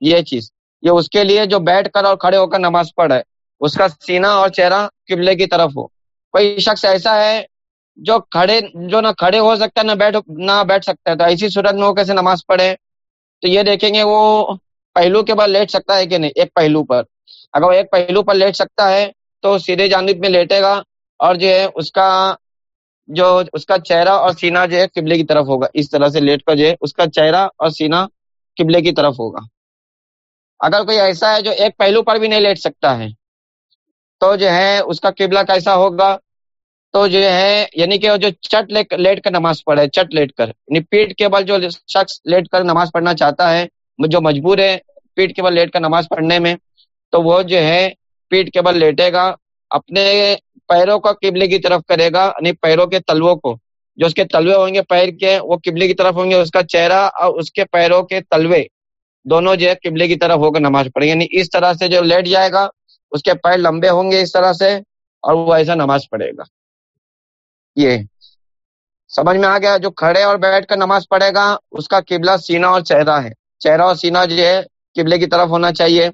یہ چیز۔ یہ اس کے لیے جو بیٹھ کر اور کھڑے ہو کر نماز پڑھ ہے۔ اس کا سینہ اور چہرہ قبلے کی طرف ہو۔ کوئی شخص ایسا ہے جو کھڑے، جو نہ کھڑے ہو سکتا ہے نہ بیٹھ نہ بیٹھ سکتا ہے۔ تو ایسی صورت میں وہ کیسے نماز پڑھے؟ تو یہ دیکھیں گے وہ پہلو کے بعد لیٹ سکتا ہے کہ نہیں؟ ایک پہلو پر۔ اگر وہ ایک پہلو پر لیٹ سکتا ہے تو سیدھے جانب میں لیٹے گا اور جو ہے اس کا، جو اس کا چہرہ اور سینہ جو ہے قبلے کی طرف ہوگا۔ اس طرح سے لیٹ کر جو ہے اس کا چہرہ اور سینہ قبلے کی طرف ہوگا۔ اگر کوئی ایسا ہے جو ایک پہلو پر بھی نہیں لیٹ سکتا ہے، تو جو ہے اس کا قبلہ کیسا ہوگا؟ تو جو ہے یعنی کہ جو چٹ لیٹ کر نماز پڑھے، چٹ لیٹ کر یعنی پیٹ کے بل جو شخص لیٹ کر نماز پڑھنا چاہتا ہے، جو مجبور ہے پیٹ کے بل لیٹ کر نماز پڑھنے میں، تو وہ جو ہے پیٹ کے بل لیٹے گا، اپنے پیروں کا قبلے کی طرف کرے گا یعنی پیروں کے تلووں کو۔ جو اس کے تلوے ہوں گے، پیر کے وہ قبلے کی طرف ہوں گے، اس کا چہرہ اور اس کے پیروں کے تلوے۔ دونوں جو ہے قبلے کی طرف ہو کر نماز پڑھے گا یعنی اس طرح سے جو لیٹ جائے گا، اس کے پیر لمبے ہوں گے اس طرح سے اور وہ ایسا نماز پڑھے گا۔ یہ سمجھ میں آ گیا؟ جو کھڑے اور بیٹھ کر نماز پڑھے گا، اس کا قبلہ سینہ اور چہرہ ہے۔ چہرہ اور سینہ جو ہے قبلے کی طرف ہونا چاہیے۔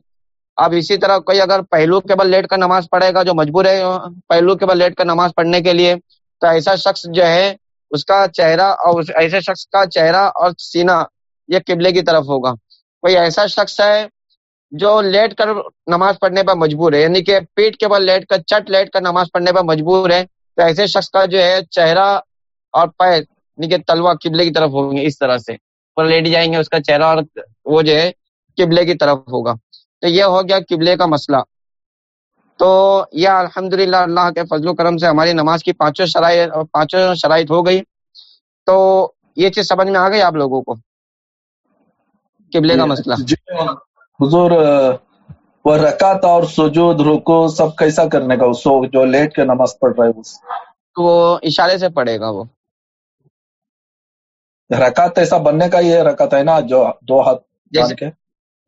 اب اسی طرح کوئی اگر پہلو کے بل لیٹ کر نماز پڑھے گا، جو مجبور ہے پہلو کے بل لیٹ کر نماز پڑھنے کے لیے، تو ایسا شخص جو ہے، اس کا چہرہ اور ایسے شخص کا چہرہ اور سینہ یہ قبلے کی طرف ہوگا۔ کوئی ایسا شخص ہے جو لیٹ کر نماز پڑھنے پر مجبور ہے؟ یعنی کہ پیٹ کے بل لیٹ کر، چٹ لیٹ کر نماز پڑھنے پر مجبور ہے، تو ایسے شخص کا جو ہے چہرہ اور پیر یعنی کہ تلوا قبلے کی طرف ہوں گے اس طرح سے۔ لیٹ جائیں گے، اس کا چہرہ اور وہ جو ہے قبلے کی طرف ہوگا۔ تو یہ ہو گیا قبلے کا مسئلہ۔ تو یہ الحمد اللہ کے فضل و کرم سے ہماری نماز کی پانچوں شرائط پانچوں شرائط ہو گئی۔ تو یہ چیز سمجھ میں آ گئی آپ لوگوں کو؟ قبلے کا مسئلہ۔ جی حضور وہ رکعت اور سجود رکو سب کیسا کرنے کا اس جو لیٹ کے نماز پڑھ رہا ہے تو وہ اشارے سے پڑھے گا وہ۔ رکعت ایسا بننے کا یہ رکعت ہے نا جو دو ہاتھ جیسے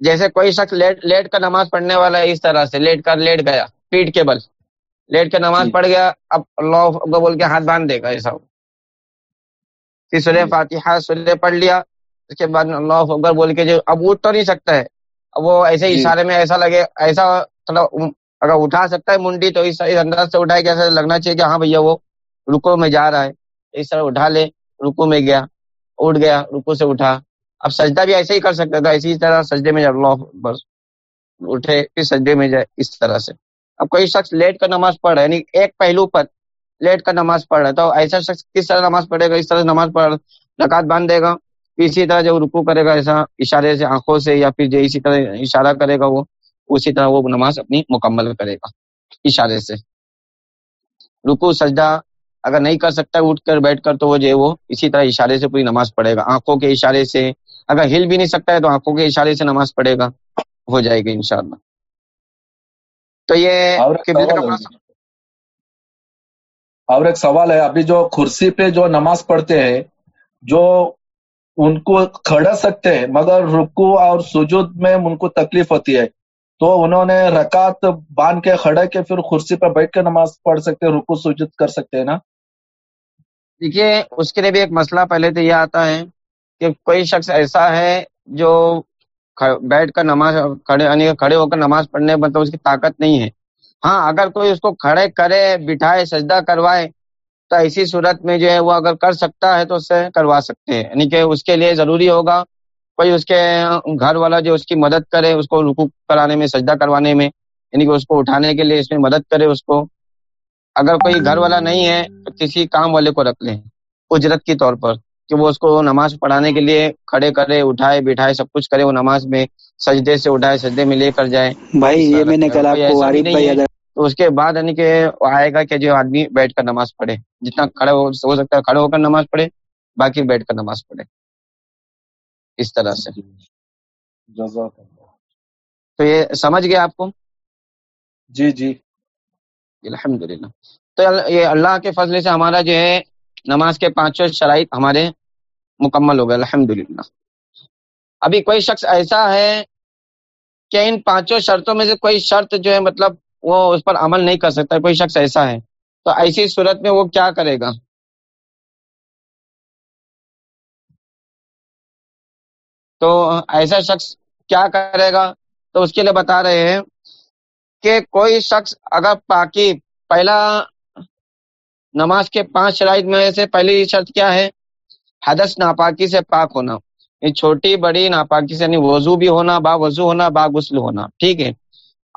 جیسے کوئی شخص لیٹ لیٹ کر نماز پڑھنے والا ہے اس طرح سے لیٹ کر لیٹ گیا پیٹ کے بل۔ لیٹ کر نماز جی۔ پڑھ گیا اب اللہ بول کے ہاتھ باندھ دے گا ایسا۔ سورہ جی۔ فاتحہ سورہ پڑھ لیا اس کے بعد اللہ اکبر بول کے جو اب اٹھ تو نہیں سکتا ہے۔ وہ ایسے جی۔ اشارے میں ایسا لگے ایسا اگر اٹھا سکتا ہے منڈی تو اس انداز سے اٹھائے کہ ایسا لگنا چاہیے کہ ہاں بھیا وہ رکو میں جا رہا ہے۔ اس طرح اٹھا لے رکو میں گیا اٹھ گیا رکو سے اٹھا۔ اب سجدہ بھی ایسے ہی کر سکتا تھا اسی طرح سجدے میں اللہ بس اٹھے پھر سجدے میں جائے اس طرح سے۔ اب کوئی شخص لیٹ کر نماز پڑھ رہا ہے یعنی ایک پہلو پر لیٹ کر نماز پڑھ رہا ہے تو ایسا شخص کس طرح نماز پڑھے گا؟ اس طرح نماز پڑھ رکعت باندھ دے گا۔ اسی طرح جب رکو کرے گا ایسا اشارے سے آنکھوں سے یا پھر جو اسی طرح اشارہ کرے گا وہ اسی طرح وہ نماز اپنی مکمل کرے گا اشارے سے۔ رکو سجدہ اگر نہیں کر سکتا اٹھ کر بیٹھ کر تو وہ جو ہے وہ اسی طرح اشارے سے پوری نماز پڑھے گا۔ آنکھوں کے اشارے سے اگر ہل بھی نہیں سکتا ہے تو آنکھوں کے اشارے سے نماز پڑھے گا ہو جائے گی انشاءاللہ۔ تو یہ اور ایک سوال ہے ابھی جو کرسی پہ جو نماز پڑھتے ہیں جو ان کو کھڑا سکتے ہیں، مگر رکو اور سجود میں ان کو تکلیف ہوتی ہے۔ تو انہوں نے رکعت باندھ کے کھڑے کے پھر کرسی پہ بیٹھ کے نماز پڑھ سکتے رکو سجود کر سکتے ہیں نا؟ دیکھیے، اس کے لیے بھی ایک مسئلہ پہلے تو یہ آتا ہے کہ کوئی شخص ایسا ہے جو بیٹھ کر نماز کھڑے یعنی کھڑے ہو کر نماز پڑھنے مطلب اس کی طاقت نہیں ہے۔ ہاں اگر کوئی اس کو کھڑے کرے، بٹھائے، سجدہ کروائے تو ایسی صورت میں جو ہے وہ اگر کر سکتا ہے تو اس سے کروا سکتے ہیں۔ یعنی کہ اس کے لیے ضروری ہوگا کوئی اس کے گھر والا جو اس کی مدد کرے اس کو رکو کرانے میں سجدہ کروانے میں یعنی کہ اس کو اٹھانے کے لیے اس میں مدد کرے اس کو۔ اگر کوئی گھر والا نہیں ہے تو کسی کام والے کو رکھ لیں اجرت کے طور پر کہ وہ اس کو نماز پڑھانے کے لیے کھڑے کرے اٹھائے بٹھائے سب کچھ کرے وہ نماز میں سجدے سے اٹھائے سجدے میں لے کر جائے۔ بھائی یہ میں نے تو اس کے بعد یعنی کہ آئے گا کہ جو آدمی بیٹھ کر نماز پڑھے جتنا کھڑے ہو سکتا ہے کھڑے ہو کر نماز پڑھے باقی بیٹھ کر نماز پڑھے۔ اس طرح سے۔ تو یہ سمجھ گیا آپ کو؟ جی جی۔ الحمد للہ تو یہ اللہ کے فضل سے ہمارا جو ہے نماز کے پانچوں شرائط ہمارے مکمل ہو گئے۔ الحمد ابھی کوئی شخص ایسا ہے کہ ان پانچوں شرطوں میں سے کوئی شرط جو ہے مطلب وہ اس پر عمل نہیں کر سکتا، کوئی شخص ایسا ہے۔ تو ایسی صورت میں وہ کیا کرے گا؟ تو ایسا شخص کیا کرے گا؟ تو اس کے لیے بتا رہے ہیں کہ کوئی شخص اگر پاکی پہلا نماز کے پانچ شرائط میں سے پہلی شرط کیا ہے؟ حدث ناپاکی سے پاک ہونا۔ یہ چھوٹی، بڑی ناپاکی سے یعنی وضو بھی ہونا، با وضو ہونا، با غسل ہونا۔ ٹھیک ہے۔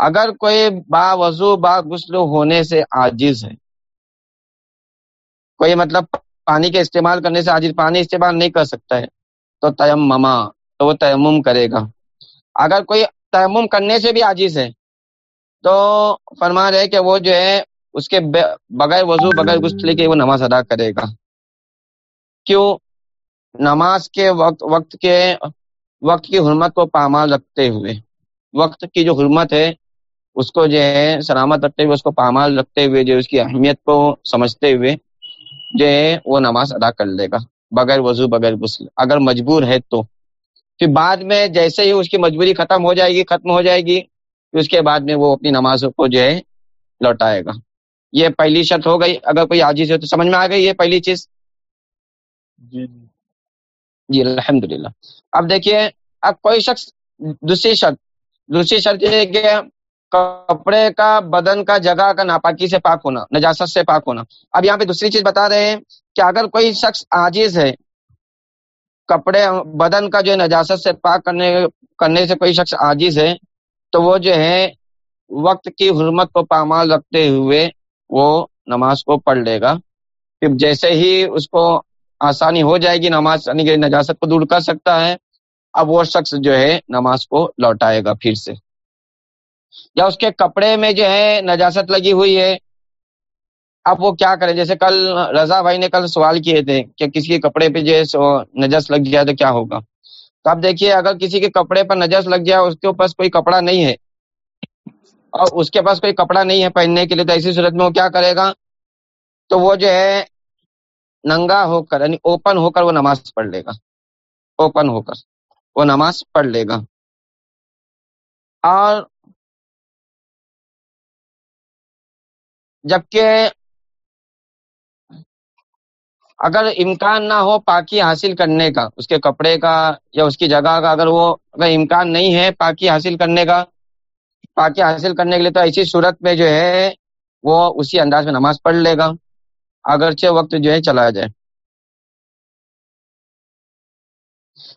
اگر کوئی با وضو با غسل ہونے سے عاجز ہے، کوئی مطلب پانی کے استعمال کرنے سے عاجز، پانی استعمال نہیں کر سکتا ہے، تو تیمما تو وہ تیمم کرے گا۔ اگر کوئی تیمم کرنے سے بھی عاجز ہے، تو فرما رہے کہ وہ جو ہے، اس کے بغیر وضو، بغیر غسل کے وہ نماز ادا کرے گا۔ کیوں؟ نماز کے وقت وقت کے، وقت کی حرمت کو پامال رکھتے ہوئے۔ وقت کی جو حرمت ہے اس کو جو ہے سلامت رکھتے ہوئے اس کو پامال رکھتے ہوئے جو اس کی اہمیت کو سمجھتے ہوئے جو ہے وہ نماز ادا کر لے گا بغیر وضو بغیر غسل۔ اگر مجبور ہے تو۔ پھر بعد میں جیسے ہی اس کی مجبوری ختم ہو جائے گی ختم ہو جائے گی اس کے بعد میں وہ اپنی نماز کو جو ہے لوٹائے گا۔ یہ پہلی شرط ہو گئی۔ اگر کوئی عاجز ہو تو سمجھ میں آ گئی یہ پہلی چیز؟ جی جی۔ جی الحمد للہ اب دیکھیے اب کوئی شخص دوسری شرط دوسری شرط یہ کہ کپڑے کا، بدن کا، جگہ کا ناپاکی سے پاک ہونا، نجاست سے پاک ہونا۔ اب یہاں پہ دوسری چیز بتا رہے ہیں کہ اگر کوئی شخص عاجز ہے، کپڑے، بدن کا جو ہے نجاست سے پاک کرنے کرنے سے کوئی شخص عاجز ہے، تو وہ جو ہے وقت کی حرمت کو پامال رکھتے ہوئے وہ نماز کو پڑھ لے گا۔ پھر جیسے ہی اس کو آسانی ہو جائے گی، نماز یعنی نجاست کو دور کر سکتا ہے، اب وہ شخص جو ہے نماز کو لوٹائے گا پھر سے۔ یا اس کے کپڑے میں جو ہے نجاست لگی ہوئی ہے، اب وہ کیا کرے جیسے کل رضا بھائی نے کل سوال کیے تھے کہ کسی کے کپڑے پہ جو ہے نجس لگ جائے تو کیا ہوگا؟ تو اب دیکھیے، اگر کسی کے کپڑے پر نجس لگ جائے اس کے پاس کوئی کپڑا نہیں ہے، اور اس کے پاس کوئی کپڑا نہیں ہے پہننے کے لیے، تو ایسی صورت میں وہ کیا کرے گا؟ تو وہ جو ہے ننگا ہو کر یعنی اوپن ہو کر وہ نماز پڑھ لے گا۔ اوپن ہو کر وہ نماز پڑھ لے گا۔ اور جبکہ اگر امکان نہ ہو پاکی حاصل کرنے کا، اس کے کپڑے کا یا اس کی جگہ کا، اگر وہ، اگر امکان نہیں ہے پاکی حاصل کرنے کا، پاکی حاصل کرنے کے لیے تو ایسی صورت میں جو ہے وہ اسی انداز میں نماز پڑھ لے گا، اگرچہ وقت جو ہے چلا جائے۔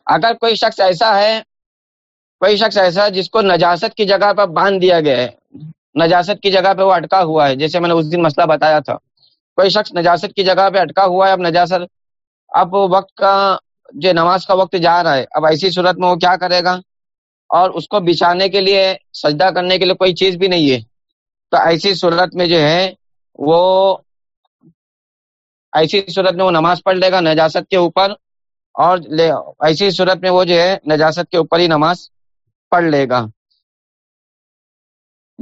اگر کوئی شخص ایسا ہے، کوئی شخص ایسا جس کو نجاست کی جگہ پر باندھ دیا گیا ہے نجاست کی جگہ پہ وہ اٹکا ہوا ہے، جیسے میں نے اس دن مسئلہ بتایا تھا۔ کوئی شخص نجاست کی جگہ پہ اٹکا ہوا ہے، اب نجاست، اب وقت کا جو نماز کا وقت جا رہا ہے، اب ایسی صورت میں وہ کیا کرے گا؟ اور اس کو بچھانے کے لیے، سجدہ کرنے کے لیے کوئی چیز بھی نہیں ہے۔ تو ایسی صورت میں جو ہے، وہ ایسی صورت میں وہ نماز پڑھ لے گا نجاست کے اوپر، اور ایسی صورت میں وہ جو ہے، نجاست کے اوپر ہی نماز پڑھ لے گا۔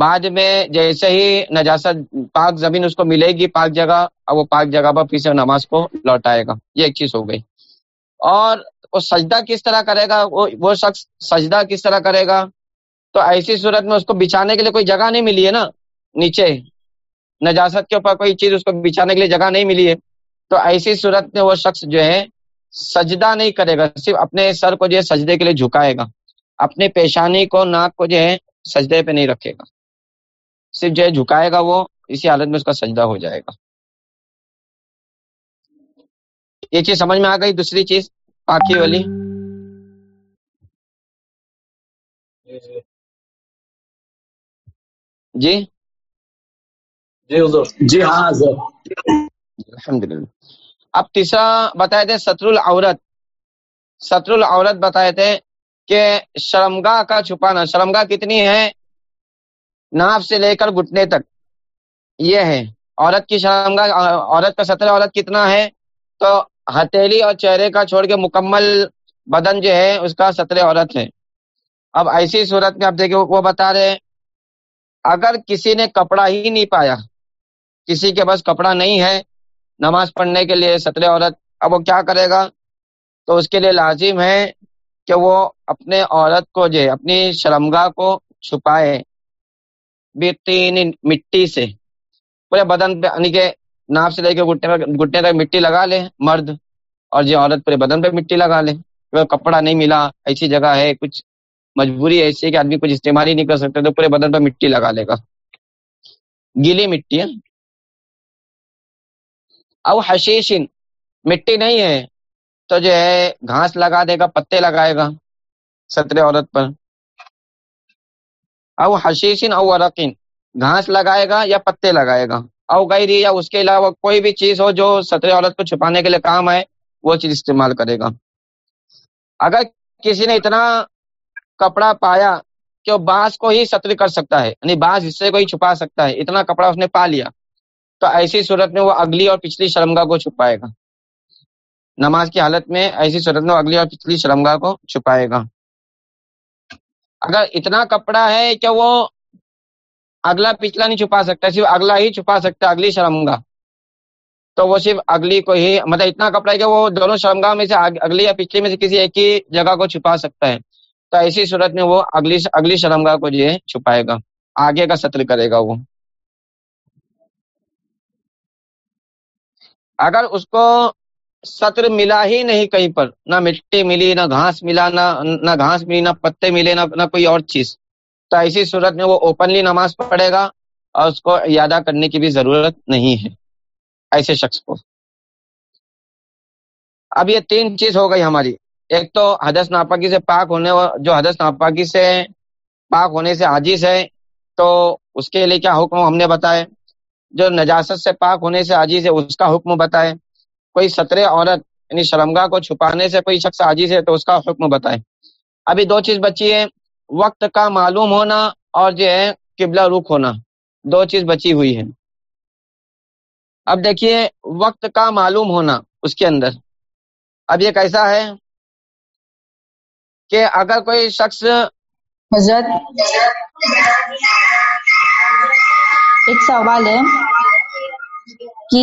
بعد میں جیسے ہی نجاست پاک زمین اس کو ملے گی پاک جگہ، اب وہ پاک جگہ پر پھر سے نماز کو لوٹائے گا۔ یہ ایک چیز ہو گئی۔ اور وہ سجدہ کس طرح کرے گا؟ وہ شخص سجدہ کس طرح کرے گا؟ تو ایسی صورت میں اس کو بچھانے کے لیے کوئی جگہ نہیں ملی ہے نا، نیچے۔ نجاست کے اوپر کوئی چیز اس کو بچھانے کے لیے جگہ نہیں ملی ہے۔ تو ایسی صورت میں وہ شخص جو ہے سجدہ نہیں کرے گا، صرف اپنے سر کو جو ہے سجدے کے لیے جھکائے گا۔ اپنے پیشانی کو ناک کو جو ہے سجدے پہ نہیں رکھے گا۔ صرف جو ہے جھکائے گا وہ اسی حالت میں اس کا سجدہ ہو جائے گا۔ یہ چیز سمجھ میں آ گئی؟ دوسری چیز پاکی والی۔ جی؟ جی جی ہاں الحمد للہ اب تیسرا بتائے تھے ستر العورت ستر العورت بتائے تھے کہ شرمگاہ کا چھپانا شرمگاہ کتنی ہے؟ ناف سے لے کر گھٹنے تک۔ یہ ہے۔ عورت کی شرمگاہ عورت کا سطر عورت کتنا ہے؟ تو ہتھیلی اور چہرے کا چھوڑ کے مکمل بدن جو ہے، اس کا سطر عورت ہے۔ اب ایسی صورت میں آپ دیکھیں، وہ بتا رہے اگر کسی نے کپڑا ہی نہیں پایا، کسی کے پاس کپڑا نہیں ہے، نماز پڑھنے کے لیے سطر عورت، اب وہ کیا کرے گا؟ تو اس کے لیے لازم ہے کہ وہ اپنے عورت کو جو ہے، اپنی شرمگاہ کو چھپائے۔ مٹی سے پورے بدن پہ یعنی کہ ناپ سے لے کے گھٹنے گھٹنے تک مٹی لگا لے مرد اور جو عورت پورے بدن پہ مٹی لگا لے کپڑا نہیں ملا ایسی جگہ ہے کچھ مجبوری ایسی ہے کہ آدمی کچھ استعمال ہی نہیں کر سکتا تو پورے بدن پہ مٹی لگا لے گا گیلی مٹی ہے او حشیشن مٹی نہیں ہے تو جو ہے گھاس لگا دے گا پتے لگائے گا سترے عورت پر او حشیشن او ورقین، گھاس لگائے گا یا پتے لگائے گا۔ او گئی یا اس کے علاوہ کوئی بھی چیز ہو جو سترے عورت کو چھپانے کے لیے کام آئے، وہ چیز استعمال کرے گا۔ اگر کسی نے اتنا کپڑا پایا کہ وہ بانس کو ہی ستر کر سکتا ہے یعنی بانس حصے کو ہی چھپا سکتا ہے، اتنا کپڑا اس نے پا لیا، تو ایسی صورت میں وہ اگلی اور پچھلی شرمگاہ کو چھپائے گا۔ نماز کی حالت میں ایسی صورت میں وہ اگلی اور پچھلی شرمگاہ کو چھپائے گا۔ اگر اتنا کپڑا ہے کہ وہ اگلا پچھلا نہیں چھپا سکتا، صرف اگلا ہی چھپا سکتا، اگلی شرمگاہ۔ تو وہ صرف اگلی کو ہی مطلب اتنا کپڑا ہے کہ وہ دونوں شرمگاہ میں سے اگلی یا پچھلی میں سے کسی ایک ہی جگہ کو چھپا سکتا ہے۔ تو ایسی صورت میں وہ اگلی اگلی شرمگاہ کو جو ہے چھپائے گا۔ آگے کا سطر کرے گا وہ۔ اگر اس کو سطر ملا ہی نہیں کہیں پر۔ نہ مٹی ملی، نہ گھاس ملا، نہ نہ گھاس ملی، نہ پتے ملے، نہ نہ کوئی اور چیز۔ تو ایسی صورت میں وہ اوپنلی نماز پڑھے گا اور اس کو یادہ کرنے کی بھی ضرورت نہیں ہے۔ ایسے شخص کو۔ اب یہ تین چیز ہو گئی ہماری۔ ایک تو حدث ناپاکی سے پاک ہونے جو حدث ناپاکی سے پاک ہونے سے عاجز ہے، تو اس کے لیے کیا حکم ہم نے بتائے؟ جو نجاست سے پاک ہونے سے عاجز ہے، اس کا حکم بتائے۔ کوئی سطرے عورت یعنی شرمگاہ کو چھپانے سے کوئی شخص عاجز ہے تو اس کا حکم بتائے ابھی دو چیز بچی ہے وقت کا معلوم ہونا اور جو ہے قبلہ رخ ہونا، دو چیز بچی ہوئی ہے اب دیکھیے، وقت کا معلوم ہونا اس کے اندر۔ اب یہ کیسا ہے کہ اگر کوئی شخص حضرت، ایک سوال ہے۔ کہ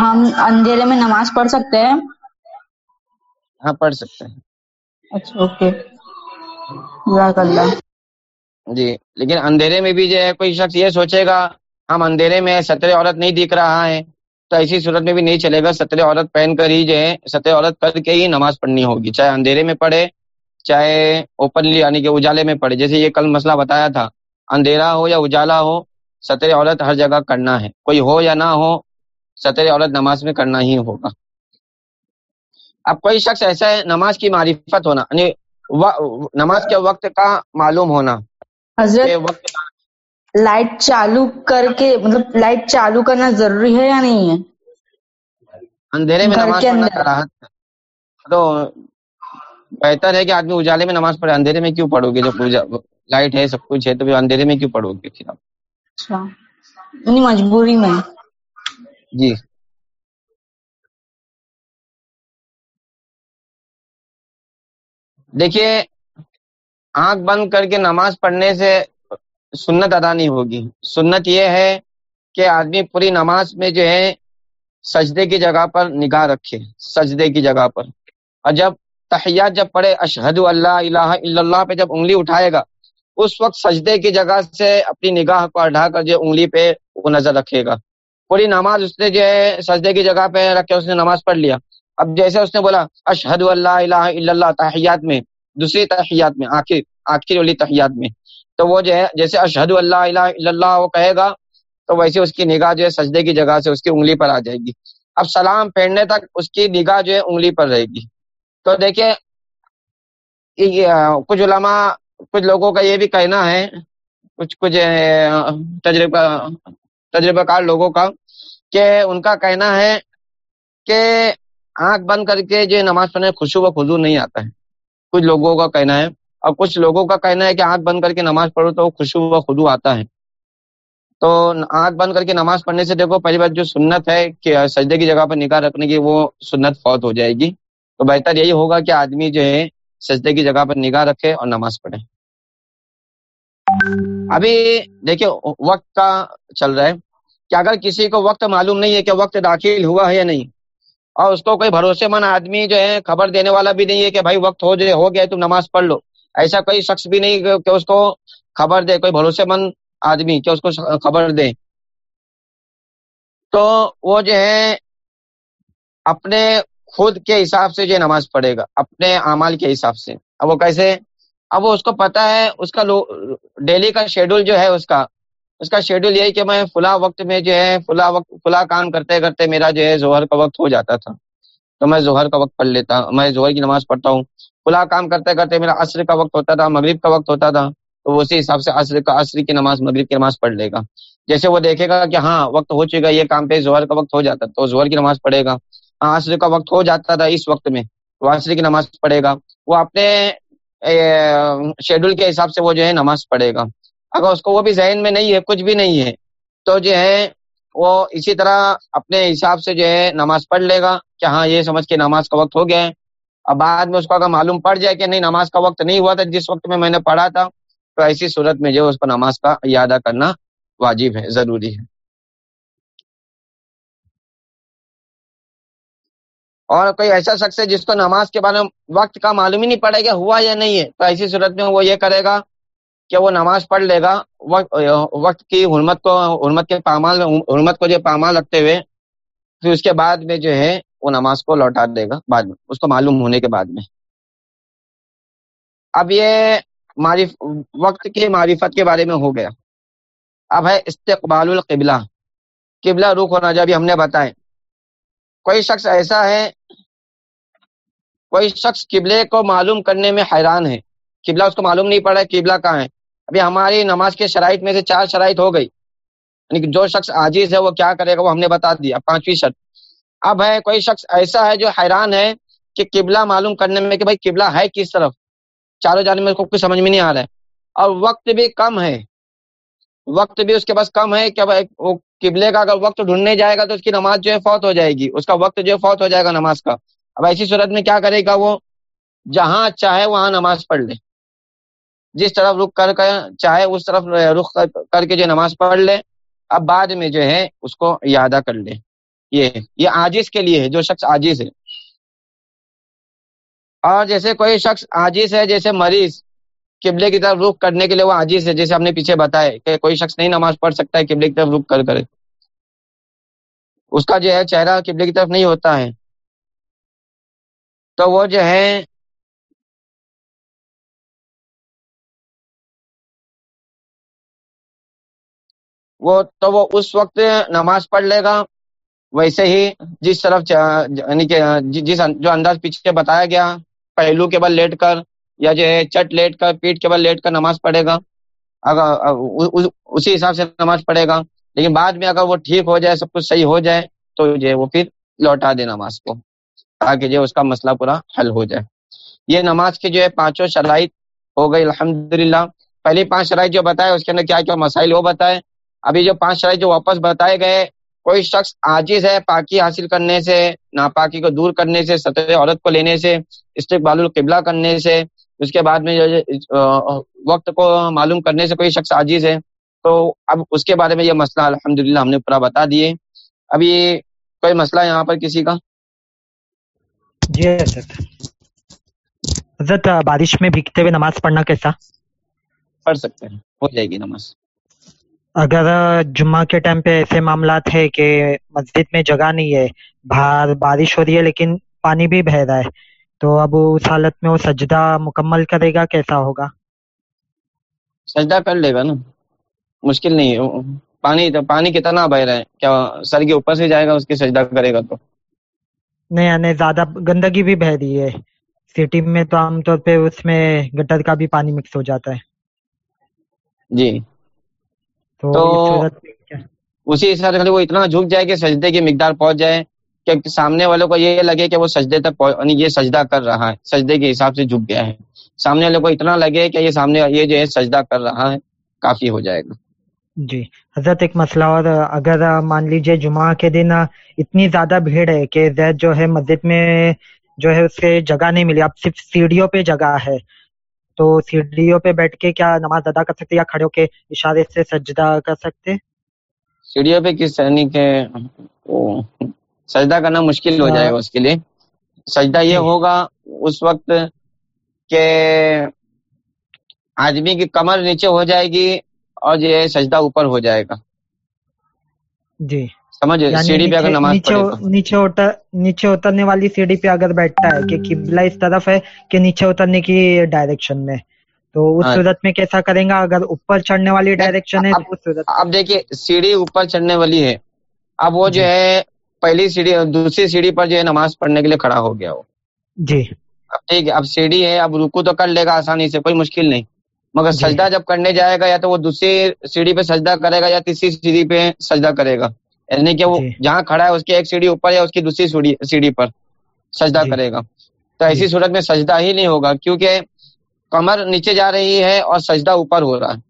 ہم اندھیرے میں نماز پڑھ سکتے ہیں؟ ہاں پڑھ سکتے ہیں۔ اچھا اوکے۔ اللہ۔ جی لیکن اندھیرے میں بھی جو ہے کوئی شخص یہ سوچے گا ہم اندھیرے میں سطر عورت نہیں دکھ رہا ہے تو ایسی صورت میں بھی نہیں چلے گا۔ سطر عورت پہن کر ہی جو ہے سطر عورت کر کے ہی نماز پڑھنی ہوگی۔ چاہے اندھیرے میں پڑھے چاہے اوپنلی یعنی کہ اجالے میں پڑھے۔ جیسے یہ کل مسئلہ بتایا تھا اندھیرا ہو یا اجالا ہو سطر عورت ہر جگہ کرنا ہے۔ کوئی ہو یا نہ ہو سطر عورت نماز میں کرنا ہی ہوگا۔ اب کوئی شخص ایسا ہے نماز کی معرفت ہونا یعنی نماز کے وقت کا معلوم ہونا۔ حضرت لائٹ چالو کر کے مطلب لائٹ چالو کرنا ضروری ہے یا نہیں ہے؟ اندھیرے میں نماز پڑھنا تو بہتر ہے کہ آدمی اجالے میں نماز پڑھے اندھیرے میں کیوں پڑھو گے جو پوجا لائٹ ہے سب کچھ ہے تو اندھیرے میں کیوں پڑھو گے؟ پھر آپ اچھا۔ یعنی مجبوری میں۔ جی۔ دیکھیے، آنکھ بند کر کے نماز پڑھنے سے سنت ادا نہیں ہوگی۔ سنت یہ ہے کہ آدمی پوری نماز میں جو ہے، سجدے کی جگہ پر نگاہ رکھے۔ سجدے کی جگہ پر۔ اور جب تحیات جب پڑھے اشہد اللہ الہ الا اللہ پہ جب انگلی اٹھائے گا اس وقت سجدے کی جگہ سے اپنی نگاہ کو اٹھا کر جو انگلی پہ وہ نظر رکھے گا۔ پوری نماز اس نے جو ہے سجدے کی جگہ پہ رکھ کے اس نے نماز پڑھ لیا۔ اب جیسے اس نے بولا، اشہد اللہ الہ الا اللہ تحیات میں، دوسری تحیات میں، آخر آخر والی تحیات میں۔ تو وہ جو ہے، جیسے اشہد اللہ الہ الا اللہ وہ کہے گا، تو ویسے اس کی نگاہ جو ہے سجدے کی جگہ سے اس کی انگلی پر آ جائے گی۔ اب سلام پھیرنے تک اس کی نگاہ جو ہے انگلی پر رہے گی۔ تو دیکھیں کچھ علماء کچھ لوگوں کا یہ بھی کہنا ہے، کچھ کچھ تجربہ تجربہ کار لوگوں کا، کہ ان کا کہنا ہے کہ آنکھ بند کر کے جو نماز پڑھنے خوشو و خزو نہیں آتا ہے۔ کچھ لوگوں کا کہنا ہے اور کچھ لوگوں کا کہنا ہے کہ آنکھ بند کر کے نماز پڑھو تو خوشو و خدو آتا ہے۔ تو آنکھ بند کر کے نماز پڑھنے سے دیکھو، پہلی بات جو سنت ہے کہ سجدے کی جگہ پر نکاح رکھنے کی وہ سنت فوت ہو جائے گی۔ تو بہتر یہی ہوگا کہ آدمی جو ہے سجدے کی جگہ پر نگاہ رکھے اور نماز پڑھے۔ ابھی دیکھیے، وقت کا چل رہا ہے کہ اگر کسی کو وقت معلوم نہیں ہے کہ وقت داخل ہوا ہے یا نہیں، اور اس کو کوئی بھروسے مند آدمی جو ہے، خبر دینے والا بھی نہیں ہے کہ بھائی وقت ہو جائے ہو گیا تم نماز پڑھ لو۔ ایسا کوئی شخص بھی نہیں کہ اس کو خبر دے، کوئی بھروسے مند آدمی کہ اس کو خبر دے۔ تو وہ جو ہے، اپنے خود کے حساب سے جو نماز پڑھے گا، اپنے اعمال کے حساب سے۔ اب وہ کیسے؟ اب وہ اس کو پتا ہے، اس کا ڈیلی کا شیڈول جو ہے اس کا اس کا شیڈول یہی کہ میں فلاں وقت میں جو ہے، فلاں وقت، فلاں کام کرتے کرتے میرا جو ہے ظہر کا وقت ہو جاتا تھا۔ تو میں ظہر کا وقت پڑھ لیتا، میں ظہر کی نماز پڑھتا ہوں۔ فلاں کام کرتے کرتے میرا عصر کا وقت ہوتا تھا، مغرب کا وقت ہوتا تھا۔ تو وہ اسی حساب سے عصر کا، عصر کی نماز مغرب کی نماز پڑھ لے گا۔ جیسے وہ دیکھے گا کہ ہاں وقت ہو چکا یہ کام پہ ظہر کا وقت ہو جاتا تو ظہر کی نماز پڑھے گا۔ ہاں عصر کا وقت ہو جاتا تھا اس وقت میں، تو عصر کی نماز پڑھے گا۔ وہ اپنے شیڈول کے حساب سے وہ جو ہے نماز پڑھے گا۔ اگر اس کو وہ بھی ذہن میں نہیں ہے، کچھ بھی نہیں ہے، تو جو ہے وہ اسی طرح اپنے حساب سے جو ہے نماز پڑھ لے گا کہ ہاں یہ سمجھ کے نماز کا وقت ہو گیا ہے۔ اب بعد میں اس کو اگر معلوم پڑ جائے کہ نہیں، نماز کا وقت نہیں ہوا تھا، جس وقت میں میں نے پڑھا تھا، تو ایسی صورت میں جو اس کو نماز کا یادہ کرنا واجب ہے، ضروری ہے۔ اور کوئی ایسا شخص ہے جس کو نماز کے بارے میں وقت کا معلوم ہی نہیں پڑے گا، ہوا یا نہیں ہے، تو ایسی صورت میں وہ یہ کرے گا کہ وہ نماز پڑھ لے گا، وقت کی حرمت کو، حرمت کے پامال، حرمت کو جو پامال رکھتے ہوئے، پھر اس کے بعد میں جو ہے وہ نماز کو لوٹا دے گا بعد میں، اس کو معلوم ہونے کے بعد میں۔ اب یہ معرف، وقت کی معرفت کے بارے میں ہو گیا۔ اب ہے استقبال القبلہ۔ قبلہ رخ ہونا جو ابھی ہم نے بتائے کوئی شخص ایسا ہے، کوئی شخص قبلے کو معلوم کرنے میں حیران ہے۔ قبلہ اس کو معلوم نہیں پڑا قبلہ کہاں ہے۔ ابھی ہماری نماز کے شرائط میں سے چار شرائط ہو گئی۔ یعنی کہ جو شخص عاجز ہے وہ کیا کرے گا؟ وہ ہم نے بتا دیا، پانچویں شرط۔ اب ہے، کوئی شخص ایسا ہے جو حیران ہے کہ قبلہ معلوم کرنے میں کہ بھائی قبلہ ہے کس طرف؟ چاروں جانے میں کچھ سمجھ میں نہیں آ رہا ہے۔ اور وقت بھی کم ہے۔ وقت بھی اس کے پاس کم ہے کہ وہ قبلے کا اگر وقت ڈھونڈنے جائے گا تو اس کی نماز جو ہے فوت ہو جائے گی۔ اس کا وقت جو ہے فوت ہو جائے گا نماز کا۔ اب ایسی صورت میں کیا کرے گا وہ؟ جہاں چاہے وہاں نماز پڑھ لے۔ جس طرف رخ کر کے چاہے اس طرف رخ کر کے جو نماز پڑھ لے۔ اب بعد میں جو ہے اس کو یادہ کر لے۔ یہ یہ آجز کے لیے ہے۔ جو شخص آجز ہے۔ اور جیسے کوئی شخص آجز ہے، جیسے مریض قبلے کی طرف رخ کرنے کے لیے وہ عاجز ہے، جیسے ہم نے پیچھے بتایا کہ کوئی شخص نہیں نماز پڑھ سکتا ہے، قبلے کی طرف رخ کر کرے۔ اس کا جو ہے چہرہ قبلے کی طرف نہیں ہوتا ہے۔ تو وہ جو ہے وہ تو وہ اس وقت نماز پڑھ لے گا۔ ویسے ہی جس طرف یعنی کہ جس جو انداز پیچھے بتایا گیا، پہلو کے بل لیٹ کر۔ یا جو ہے چٹ لیٹ کر پیٹ کے بل لیٹ کر نماز پڑھے گا۔ اگر اسی حساب سے نماز پڑھے گا۔ لیکن بعد میں اگر وہ ٹھیک ہو جائے، سب کچھ صحیح ہو جائے، تو جو ہے وہ پھر لوٹا دے نماز کو۔ تاکہ جو اس کا مسئلہ پورا حل ہو جائے۔ یہ نماز کے جو ہے پانچوں شرائط ہو گئی الحمد پہلی پانچ شرائط جو بتائے اس کے اندر کیا کیا مسائل وہ بتائے۔ ابھی جو پانچ شرائط جو واپس بتائے گئے، کوئی شخص عاجز ہے پاکی حاصل کرنے سے، ناپاکی کو دور کرنے سے، سطح عورت کو لینے سے، استقبال القبلہ کرنے سے اس کے بعد میں جو وقت کو معلوم کرنے سے کوئی شخص عاجز ہے تو اب اس کے بارے میں یہ مسئلہ الحمد ہم نے پورا بتا دیے۔ ابھی کوئی مسئلہ یہاں پر کسی کا؟ جی حضرت۔ بارش میں بھیگتے ہوئے نماز پڑھنا کیسا؟ پڑھ سکتے ہیں ہو جائے گی نماز۔ اگر جمعہ کے ٹائم پہ ایسے معاملات ہے کہ مسجد میں جگہ نہیں ہے باہر بارش ہو رہی ہے لیکن پانی بھی بہ رہا ہے تو اب اس حالت میں وہ سجدہ مکمل کرے گا کیسا ہوگا؟ سجدہ کر لے گا نا۔ مشکل نہیں ہے۔ پانی پانی کتنا بہ رہا ہے۔ کیا سر کے اوپر سے جائے گا اس کی سجدہ کرے گا تو۔ نہیں یعنی زیادہ گندگی بھی بہ رہی ہے۔ سٹی میں تو عام طور پہ اس میں گٹر کا بھی پانی مکس ہو جاتا ہے۔ جی۔ تو اسی حساب سے وہ اتنا جھک جائے کہ سجدے کی مقدار پہنچ جائے۔ کہ سامنے والوں کو یہ لگے کہ وہ سجدے تک یعنی یہ سجدہ کر رہا ہے سجدے کے حساب سے جھک گیا ہے۔ سامنے والے کو اتنا لگے کہ یہ سامنے یہ جو ہے سجدہ کر رہا ہے کافی ہو جائے گا۔ جی حضرت ایک مسئلہ اور اگر مان لیجیے جمعہ کے دن اتنی زیادہ بھیڑ ہے کہ زید جو ہے مسجد میں جو ہے اس سے جگہ نہیں ملی اب صرف سیڑھیوں پہ جگہ ہے۔ تو سیڑھیوں پہ بیٹھ کے کیا نماز ادا کر سکتے یا کھڑے ہو کے اشارے سے سجدہ کر سکتے؟ سیڑھیوں پہ کس یعنی کہ سجدہ کرنا مشکل ہو جائے گا اس کے لیے۔ سجدہ یہ جی۔ ہوگا اس وقت کہ آدمی کی کمر نیچے ہو جائے گی اور یہ سجدہ اوپر ہو جائے گا۔ جی۔ سمجھ یعنی سیڑھی پہ اگر نماز نیچے اترنے والی سیڑھی پہ اگر بیٹھتا ہے کہ قبلہ اس طرف ہے کہ نیچے اترنے کی ڈائریکشن میں۔ تو اس ہاں۔ صورت میں کیسا کریں گا؟ اگر اوپر چڑھنے والی ڈائریکشن ہے اب- دیکھیے سیڑھی اوپر چڑھنے والی ہے۔ اب وہ جو جی۔ ہے پہلی سیڑھی دوسری سیڑھی پر جو ہے نماز پڑھنے کے لیے کھڑا ہو گیا وہ جی اب ٹھیک ہے اب سیڑھی ہے اب رکو تو کر لے گا آسانی سے کوئی مشکل نہیں مگر جی۔ سجدہ جب کرنے جائے گا یا تو وہ دوسری سیڑھی پہ سجدہ کرے گا یا تیسری سیڑھی پہ سجدہ کرے گا یعنی کہ وہ جی۔ جہاں کھڑا ہے اس کی ایک سیڑھی اوپر یا اس کی دوسری سیڑھی پر سجدہ جی۔ کرے گا تو ایسی۔ صورت میں سجدہ ہی نہیں ہوگا کیونکہ کمر نیچے جا رہی ہے اور سجدہ اوپر ہو رہا ہے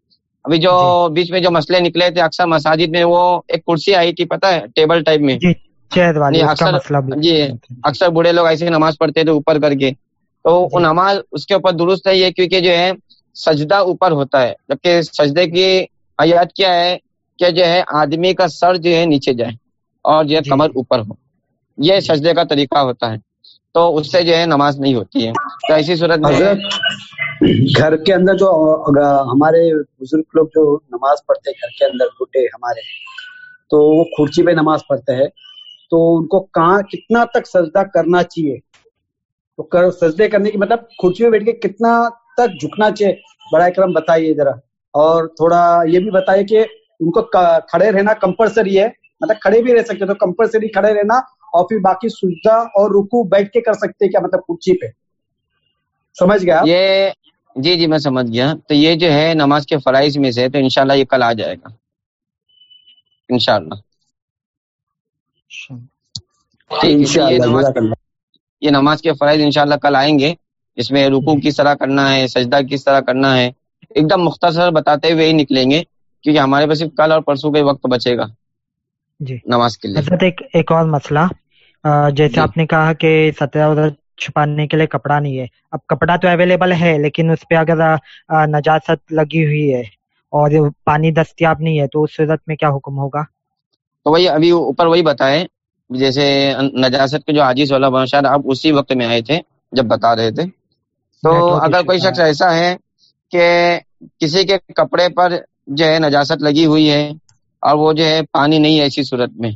ابھی جو۔ بیچ میں جو مسئلے نکلے تھے اکثر مساجد میں وہ ایک کرسی آئی تھی پتہ ہے ٹیبل ٹائپ میں چیئر والی مسئلہ جی اکثر بوڑھے لوگ ایسے ہی نماز پڑھتے تھے اوپر کر کے تو وہ۔ نماز اس کے اوپر درست ہے یہ کیونکہ جو ہے سجدہ اوپر ہوتا ہے جبکہ سجدے کی آیات کیا ہے کہ جو ہے آدمی کا سر جو ہے نیچے جائے اور جو ہے۔ کمر اوپر ہو یہ۔ سجدے کا طریقہ ہوتا ہے تو اس سے جو ہے نماز نہیں ہوتی ہے تو ایسی صورت میں گھر کے اندر جو ہمارے بزرگ لوگ جو نماز پڑھتے ہیں گھر کے اندر بڈھے ہمارے تو وہ کھرچی پہ نماز پڑھتے ہیں تو ان کو کہاں کتنا تک سجدہ کرنا چاہیے؟ تو کر سجدے کرنے کی مطلب کھرچی پہ بیٹھ کے کتنا تک جھکنا چاہیے؟ بڑا کرم بتائیے ذرا۔ اور تھوڑا یہ بھی بتائیے کہ ان کو کھڑے رہنا کمپلسری ہے۔ مطلب کھڑے بھی رہ سکتے تو کمپلسری کھڑے رہنا اور پھر باقی سجدہ اور رکو بیٹھ کے کر سکتے کیا مطلب کرسی پہ؟ سمجھ گیا یہ جی جی میں سمجھ گیا۔ تو یہ جو ہے نماز کے فرائض میں سے تو انشاءاللہ یہ کل آ جائے گا۔ انشاءاللہ۔ یہ نماز کے فرائض انشاءاللہ کل آئیں گے اس میں رکوع کس طرح کرنا ہے سجدہ کس طرح کرنا ہے ایک دم مختصر بتاتے ہوئے ہی نکلیں گے کیونکہ ہمارے پاس صرف کل اور پرسوں کا وقت بچے گا جی. نماز کے لیے. حضرت ایک ایک اور مسئلہ جیسے جی۔ آپ نے کہا کہ سترہ عورت چھپانے کے لیے کپڑا نہیں ہے اب کپڑا تو اویلیبل ہے لیکن اس پہ اگر نجاست لگی ہوئی ہے اور پانی دستیاب نہیں ہے تو اس صورت میں کیا حکم ہوگا؟ تو وہی ابھی اوپر وہی بتائے جیسے نجاست کے جو حاجی صلی اللہ شاید آپ اسی وقت میں آئے تھے جب بتا رہے تھے۔ تو اگر کوئی تھا۔ شخص ایسا ہے کہ کسی کے کپڑے پر جو ہے نجاست لگی ہوئی ہے اور وہ جو ہے پانی نہیں ہے ایسی صورت میں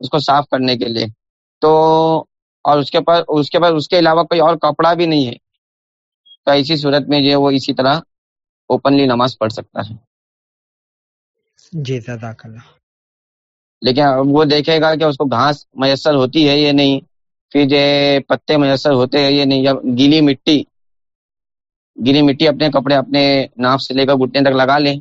اس کو صاف کرنے کے لیے تو اور اس کے پر اس کے بعد اس کے علاوہ کوئی اور کپڑا بھی نہیں ہے تو ایسی صورت میں جو ہے وہ اسی طرح اوپنلی نماز پڑھ سکتا ہے۔ جی اللہ۔ لیکن اب وہ دیکھے گا کہ اس کو گھاس میسر ہوتی ہے یا نہیں، پھر جو پتے میسر ہوتے ہیں یا نہیں، یا گیلی مٹی گیلی مٹی اپنے کپڑے، اپنے ناف سے لے کر گھٹنے تک لگا لیں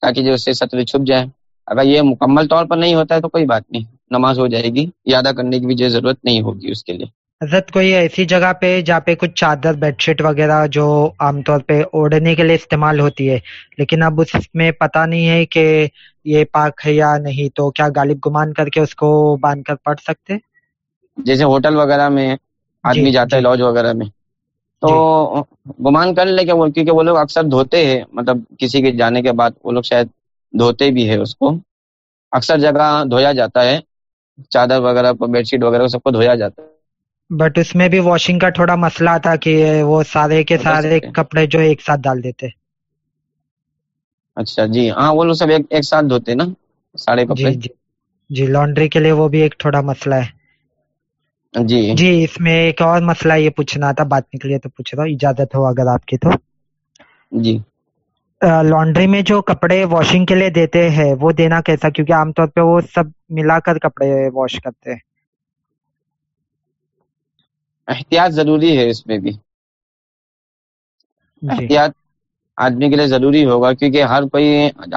تاکہ جو اس سے سطر چھپ جائے۔ اگر یہ مکمل طور پر نہیں ہوتا ہے تو کوئی بات نہیں، نماز ہو جائے گی یادہ کرنے کی بھی جو ضرورت نہیں ہوگی اس کے لیے۔ حضرت کوئی ایسی جگہ پہ جہاں پہ کچھ چادر بیڈ شیٹ وغیرہ جو عام طور پہ اوڑھنے کے لیے استعمال ہوتی ہے؟ لیکن اب اس میں پتہ نہیں ہے کہ یہ پاک ہے یا نہیں تو کیا غالب گمان کر کے اس کو باندھ کر پڑھ سکتے جیسے ہوٹل وغیرہ میں آدمی جی، جاتا ہے جی۔ لاج وغیرہ میں۔ تو گمان کر لے کہ وہ کیونکہ وہ لوگ اکثر دھوتے ہیں مطلب کسی کے جانے کے بعد وہ لوگ شاید دھوتے بھی ہے اس کو۔ اکثر جگہ دھویا جاتا ہے چادر وغیرہ کو بیڈ شیٹ وغیرہ سب کو دھویا جاتا ہے۔ بٹ اس میں بھی واشنگ کا تھوڑا مسئلہ تھا کہ وہ سارے کے سارے۔ کپڑے جو ایک ساتھ ڈال دیتے۔ اچھا جی ہاں وہ لوگ سب ایک ایک ساتھ دھوتے نا سارے کپڑے؟ جی۔ جی جی لانڈری کے لیے وہ بھی ایک تھوڑا مسئلہ ہے۔ جی۔ جی اس میں ایک اور مسئلہ یہ پوچھنا تھا بات نکلی ہے تو پوچھ رہا ہوں اجازت ہو اگر آپ کی تو۔ جی۔ لانڈری میں جو کپڑے واشنگ کے لیے دیتے ہیں وہ دینا کیسا؟ کیونکہ عام طور پہ وہ سب ملا کر کپڑے واش کرتے ہیں۔ احتیاط ضروری ہے اس میں بھی۔ جی۔ احتیاط آدمی کے لیے ضروری ہوگا کیونکہ ہر کوئی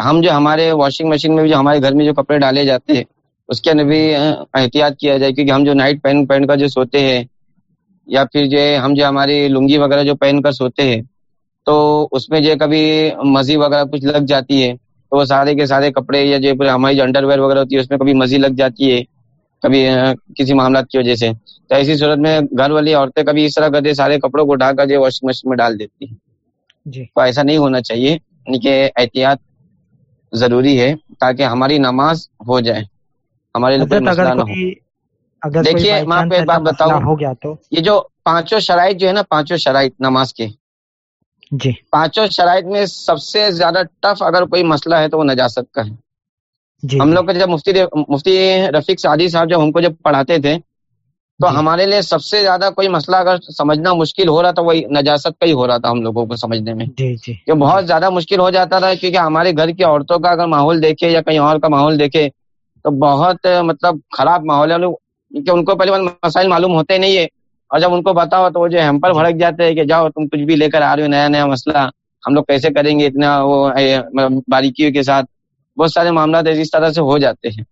ہم جو ہمارے واشنگ مشین میں بھی جو ہمارے گھر میں جو کپڑے ڈالے جاتے ہیں اس کے اندر بھی احتیاط کیا جائے کیونکہ ہم جو نائٹ پہن پہن کر جو سوتے ہیں یا پھر جو ہم جو ہماری لنگی وغیرہ جو پہن کر سوتے ہیں تو اس میں جو کبھی مزی وغیرہ کچھ لگ جاتی ہے تو وہ سارے کے سارے کپڑے یا جو ہماری جو انڈر ویئر وغیرہ ہوتی ہے اس میں کبھی مزی لگ جاتی ہے۔ کبھی کسی معاملات کی وجہ سے۔ تو ایسی صورت میں گھر والی عورتیں کبھی اس طرح کرتے سارے کپڑوں کو ڈھا کر جو واشنگ مشین میں ڈال دیتی ہیں۔ جی۔ تو ایسا نہیں ہونا چاہیے۔ یعنی کہ احتیاط ضروری ہے تاکہ ہماری نماز ہو جائے۔ ہمارے لیے مسئلہ نہ ہو۔ دیکھیے، میں آپ کو ایک بات بتاؤں۔ ہو گیا تو؟ یہ جو پانچوں شرائط جو ہے نا پانچوں شرائط نماز کے۔ جی۔ پانچوں شرائط میں سب سے زیادہ ٹف اگر کوئی مسئلہ ہے تو وہ نجاست کا ہے۔ ہم جی۔ لوگ جب مفتی مفتی رفیق سعدی صاحب جب ہم کو جب پڑھاتے تھے تو جی۔ ہمارے لیے سب سے زیادہ کوئی مسئلہ اگر سمجھنا مشکل ہو رہا تھا وہی نجاست کا ہی ہو رہا تھا ہم لوگوں کو سمجھنے میں۔ جی جی۔ یہ بہت زیادہ مشکل ہو جاتا تھا کیونکہ ہمارے گھر کی عورتوں کا اگر ماحول دیکھے یا کہیں اور کا ماحول دیکھے تو بہت مطلب خراب ماحول ہے۔ کیونکہ ان کو پہلے مسائل معلوم ہوتے نہیں ہے۔ اور جب ان کو بتاؤ تو وہ جو ہیمپر بھڑک جاتے ہیں کہ جاؤ تم کچھ بھی لے کر آ رہے ہو نیا نیا مسئلہ ہم لوگ کیسے کریں گے اتنا وہ باریکیوں کے ساتھ؟ بہت سارے معاملات اس طرح سے ہو جاتے ہیں۔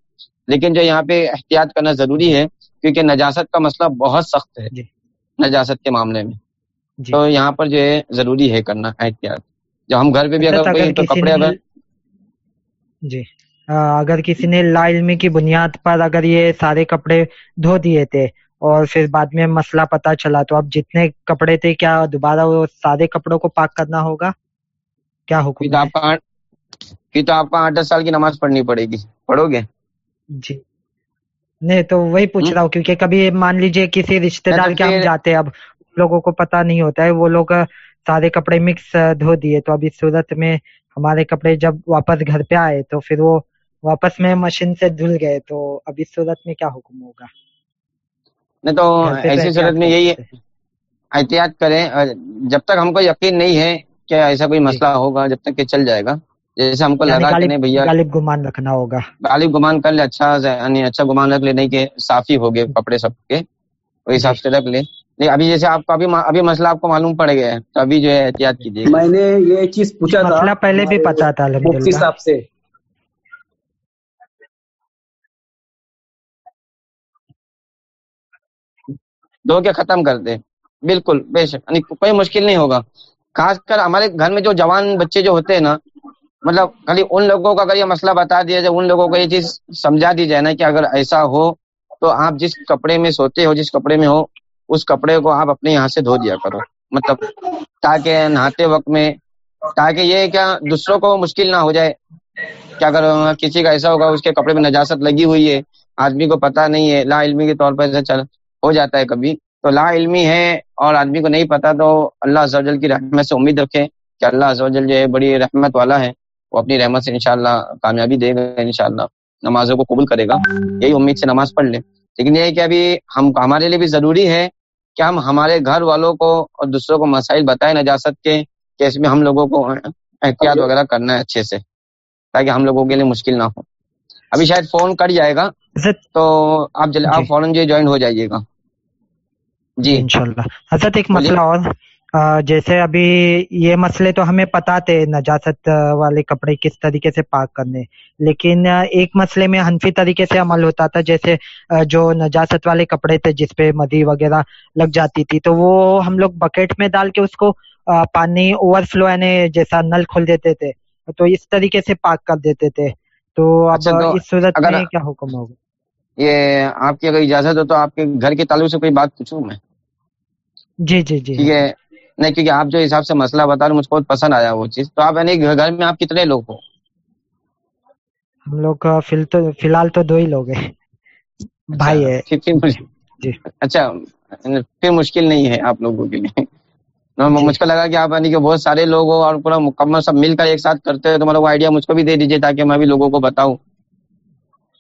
لیکن جو یہاں پہ احتیاط کرنا ضروری ہے کیونکہ نجاست کا مسئلہ بہت سخت ہے۔ جی۔ نجاست کے معاملے میں۔ جی۔ تو یہاں پر جو ہے ضروری ہے کرنا احتیاط۔ جب ہم گھر پہ بھی اگر کوئی تو کپڑے اگر جی۔ اگر کسی نے لا علمی کی بنیاد پر اگر یہ سارے کپڑے دھو دیے تھے اور پھر بعد میں مسئلہ پتا چلا تو اب جتنے کپڑے تھے کیا دوبارہ وہ سارے کپڑوں کو پاک کرنا ہوگا؟ کیا حکم پھر تو آپ کو آٹھ دس سال کی نماز پڑھنی پڑے گی۔ پڑھو گے؟ جی۔ نہیں تو وہی پوچھ رہا ہوں کیونکہ کبھی مان لیجیے کسی رشتے دار کے ہم جاتے ہیں اب لوگوں کو پتا نہیں ہوتا ہے وہ لوگ سارے کپڑے مکس دھو دیے۔ تو اب اس صورت میں ہمارے کپڑے جب واپس گھر پہ آئے تو پھر وہ واپس میں مشین سے دھل گئے۔ تو اب اس صورت میں کیا حکم ہوگا؟ نہیں تو ایسی صورت میں یہی۔ احتیاط کریں۔ جب تک ہم کو یقین نہیں ہے کہ ایسا کوئی جی۔ مسئلہ ہوگا جب تک کہ چل جائے گا۔ جیسے ہم کو یعنی لگا کہ غالب نہیں بھیا غالب گمان رکھنا ہوگا۔ غالب گمان کر لے اچھا یعنی اچھا گمان رکھ لے نہیں کہ صافی ہو گئے کپڑے سب کے۔ وہ حساب۔ سے رکھ لے۔ نہیں ابھی جیسے آپ کو ابھی ابھی مسئلہ آپ کو معلوم پڑ گیا ہے تو ابھی جو ہے احتیاط کیجیے۔ میں نے یہ چیز پوچھا تھا۔ مسئلہ پہلے بھی پتا تھا مفتی صاحب سے۔ دھو کے ختم کر دے۔ بالکل بے شک یعنی کوئی مشکل نہیں ہوگا۔ خاص کر ہمارے گھر میں جو جوان بچے جو ہوتے ہیں نا مطلب خالی ان لوگوں کو اگر یہ مسئلہ بتا دیا جائے، ان لوگوں کو یہ چیز سمجھا دی جائے نا کہ اگر ایسا ہو تو آپ جس کپڑے میں سوتے ہو، جس کپڑے میں ہو، اس کپڑے کو آپ اپنے یہاں سے دھو دیا کرو۔ مطلب تاکہ نہاتے وقت میں، تاکہ یہ کیا دوسروں کو مشکل نہ ہو جائے کہ اگر کسی کا ایسا ہوگا، اس کے کپڑے میں نجاست لگی ہوئی ہے، آدمی کو پتا نہیں ہے، لا علمی کے طور پر ایسا چل ہو جاتا ہے کبھی۔ تو لا علمی ہے اور آدمی کو نہیں پتا تو اللہ عز و جل کی رحمت سے امید رکھے کہ اللہ عز و جل جو ہے بڑی رحمت والا ہے۔ وہ اپنی رحمت سے انشاءاللہ کامیابی دے گا انشاءاللہ نمازوں کو قبول کرے گا۔ یہی امید سے نماز پڑھ لے۔ لیکن یہ ہے کہ ابھی ہم ہمارے لیے بھی ضروری ہے کہ ہم ہمارے گھر والوں کو اور دوسروں کو مسائل بتائیں نجاست کے کہ اس میں ہم لوگوں کو احتیاط وغیرہ کرنا ہے اچھے سے تاکہ ہم لوگوں کے لیے مشکل نہ ہو۔ ابھی شاید فون کٹ جائے گا حضرت تو آپ آپ جی۔ فوراً جو جوائن ہو جائیے گا۔ جی۔ انشاءاللہ۔ حضرت ایک بولیے۔ مسئلہ اور۔ جیسے ابھی یہ مسئلے تو ہمیں پتا تھے نجاست والے کپڑے کس طریقے سے پاک کرنے۔ لیکن ایک مسئلے میں حنفی طریقے سے عمل ہوتا تھا جیسے جو نجاست والے کپڑے تھے جس پہ مدی وغیرہ لگ جاتی تھی تو وہ ہم لوگ بکیٹ میں ڈال کے اس کو پانی اوور فلو یعنی جیسا نل کھول دیتے تھے تو اس طریقے سے پاک کر دیتے تھے۔ تو اب اچھا اس صورت میں کیا حکم ہوگا؟ یہ آپ کی اگر اجازت ہو تو آپ کے گھر کے تعلق سے کوئی بات پوچھوں میں؟ جی جی جی۔ ٹھیک ہے نہیں کیونکہ آپ جو حساب سے مسئلہ بتا رہے مجھ کو پسند آیا وہ چیز۔ تو آپ یعنی گھر میں آپ کتنے لوگ ہو؟ ہم لوگ فی الحال تو دو ہی لوگ ہیں۔ بھائی اچھا، ہے۔ پھر مجھ- جی۔ اچھا پھر مشکل نہیں ہے آپ لوگوں کے لیے۔ جی۔ مجھ کو لگا کہ آپ یعنی کہ بہت سارے لوگ ہو اور پورا مکمل سب مل کر ایک ساتھ کرتے ہیں تو مطلب وہ آئیڈیا مجھ کو بھی دے دیجیے تاکہ میں بھی لوگوں کو بتاؤں۔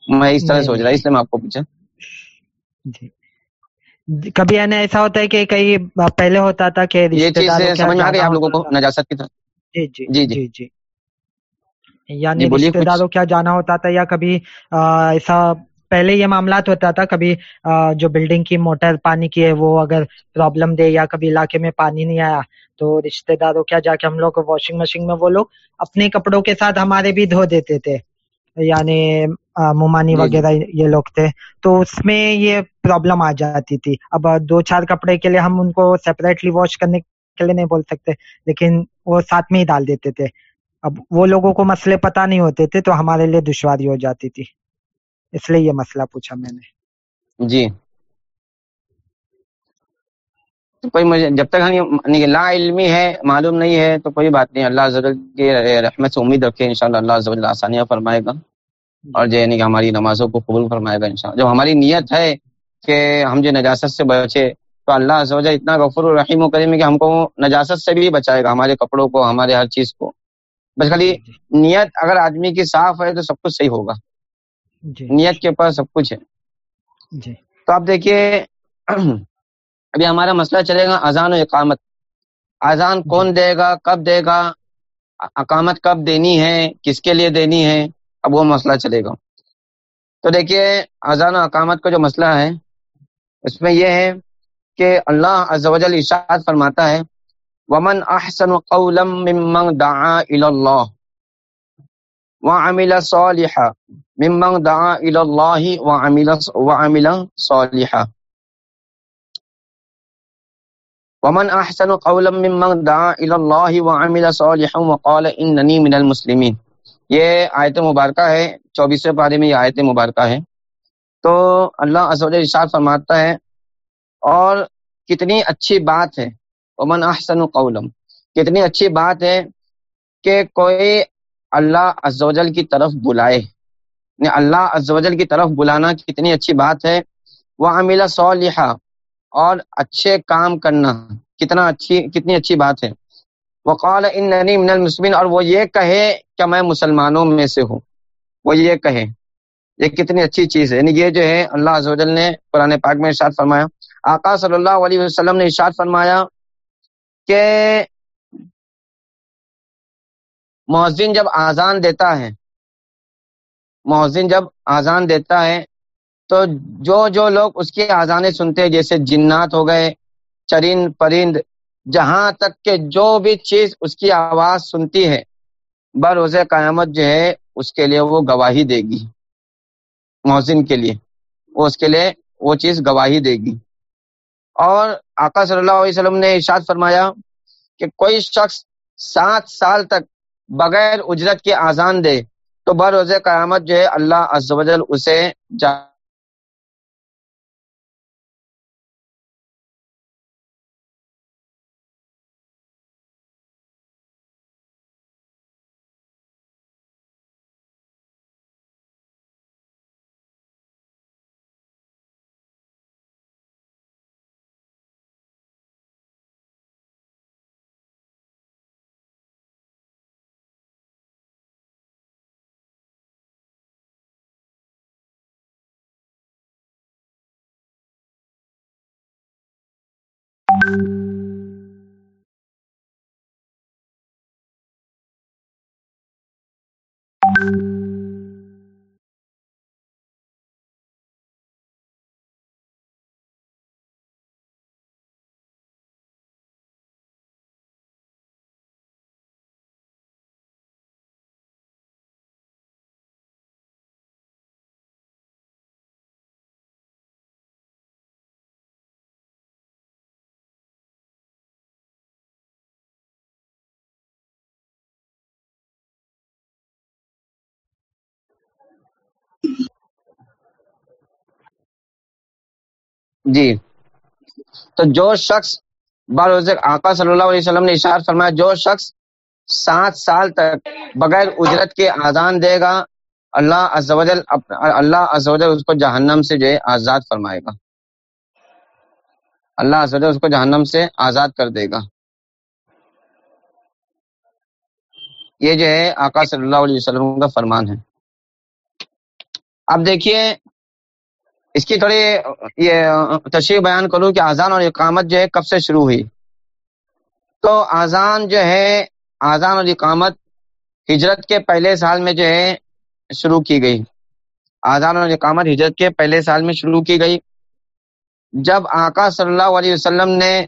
میں اس طرح نہیں، سوچ رہا اس لیے میں آپ کو پوچھا۔ جی جی، کبھی یعنی ایسا ہوتا ہے کہ کئی پہلے ہوتا تھا کہ یہ رشتے چیز سمجھ میں آ گئی جانا آپ لوگوں کو۔ نجاست کی جی جی جی، جی۔ جی جی یعنی جی، رشتے۔ داروں کیا جانا ہوتا تھا یا کبھی ایسا پہلے یہ معاملات ہوتا تھا کبھی جو بلڈنگ کی موٹر پانی کی ہے وہ اگر پرابلم دے یا کبھی علاقے میں پانی نہیں آیا تو رشتے داروں کیا جا کے ہم لوگ واشنگ مشین میں وہ لوگ اپنے کپڑوں کے ساتھ ہمارے بھی دھو دیتے تھے یعنی مومانی جی، جی۔ وغیرہ یہ لوگ تھے۔ تو اس میں یہ پرابلم آ جاتی تھی۔ اب دو چار کپڑے کے لیے ہم ان کو سیپریٹلی واش کرنے کے لیے نہیں بول سکتے لیکن وہ ساتھ میں ہی ڈال دیتے تھے۔ اب وہ لوگوں کو مسئلے پتہ نہیں ہوتے تھے تو ہمارے لیے دشواری ہو جاتی تھی۔ اس لیے یہ مسئلہ پوچھا میں نے۔ جی۔ تو کوئی مجھے جب تک ہم لا علمی ہے معلوم نہیں ہے تو کوئی بات نہیں۔ اللہ جل کی رحمت سے امید رکھے انشاءاللہ اللہ جل آسانیاں فرمائے گا۔ اور جو یعنی کہ ہماری نمازوں کو قبول فرمائے گا انشاءاللہ۔ جب ہماری نیت ہے کہ ہم جو نجاست سے بچے تو اللہ جل اتنا غفور الرحیم و کریم ہے کہ ہم کو نجاست سے بھی بچائے گا ہمارے کپڑوں کو ہمارے ہر چیز کو۔ بس خالی جی۔ نیت اگر آدمی کی صاف ہے تو سب کچھ صحیح ہوگا۔ جی۔ نیت کے اوپر سب کچھ ہے۔ جی۔ تو آپ دیکھیے ابھی ہمارا مسئلہ چلے گا اذان و اقامت۔ اذان کون دے گا؟ کب دے گا؟ اقامت کب دینی ہے؟ کس کے لیے دینی ہے؟ اب وہ مسئلہ چلے گا۔ تو دیکھیے، اذان و اقامت کا جو مسئلہ ہے، اس میں یہ ہے کہ اللہ عز و جل ارشاد فرماتا ہے، ومن احسن قولا ممن دعا الى اللہ وعمل صالحا ممن دعا الى اللہ وعمل وعمل صالحا ومن احسن قولا ممن دعا الى اللہ وعمل صالحا وقال اننی من المسلمین یہ آیت مبارکہ ہے، چوبیسویں پارے میں یہ آیت مبارکہ ہے۔ تو اللہ عز ارشاد فرماتا ہے، اور کتنی اچھی بات ہے امن احسن قولم کتنی اچھی بات ہے کہ کوئی اللہ عز کی طرف بلائے۔ یعنی اللہ عز کی طرف بلانا کتنی اچھی بات ہے۔ وہ عاملہ صالحہ اور اچھے کام کرنا۔ کتنا اچھی، کتنی اچھی بات ہے۔ وقال اننی من المسلمین، اور وہ یہ کہے کہ میں مسلمانوں میں سے ہوں۔ وہ یہ کہے۔ یہ کتنی اچھی چیز ہے۔ یعنی یہ جو ہے، اللہ عز و جل نے قرآن پاک میں ارشاد فرمایا۔ آقا صلی اللہ علیہ وسلم نے ارشاد فرمایا کہ محسن جب آزان دیتا ہے محسن جب آزان دیتا ہے تو جو جو لوگ اس کی آزانیں سنتے ہیں، جیسے جنات ہو گئے، چرند، پرند، جہاں تک کہ جو بھی چیز اس کی آواز سنتی ہے، بروز قیامت جو ہے، اس کے لیے وہ گواہی دے گی۔ محسن کے لیے۔ وہ اس کے لیے وہ چیز گواہی دے گی۔ اور آقا صلی اللہ علیہ وسلم نے ارشاد فرمایا کہ کوئی شخص سات سال تک بغیر اجرت کی آزان دے، تو بروز قیامت جو ہے، اللہ عز و جل اسے جا ہوں جی۔ تو جو شخص بروز آقا صلی اللہ علیہ وسلم نے اشار فرمایا، جو شخص سات سال تک بغیر اجرت کے آزان دے گا، اللہ عز و جل اللہ عز و جل اس کو جہنم سے جو ہے آزاد فرمائے گا۔ اللہ عز و جل اس کو جہنم سے آزاد کر دے گا۔ یہ جو ہے آقا صلی اللہ علیہ وسلم کا فرمان ہے۔ اب دیکھیے، اس کی تھوڑی یہ تشریح بیان کروں کہ آزان اور اقامت جو ہے کب سے شروع ہوئی۔ تو آزان جو ہے آزان اور اقامت ہجرت کے پہلے سال میں جو ہے شروع کی گئی۔ آزان اور اقامت ہجرت کے پہلے سال میں شروع کی گئی۔ جب آقا صلی اللہ علیہ وسلم نے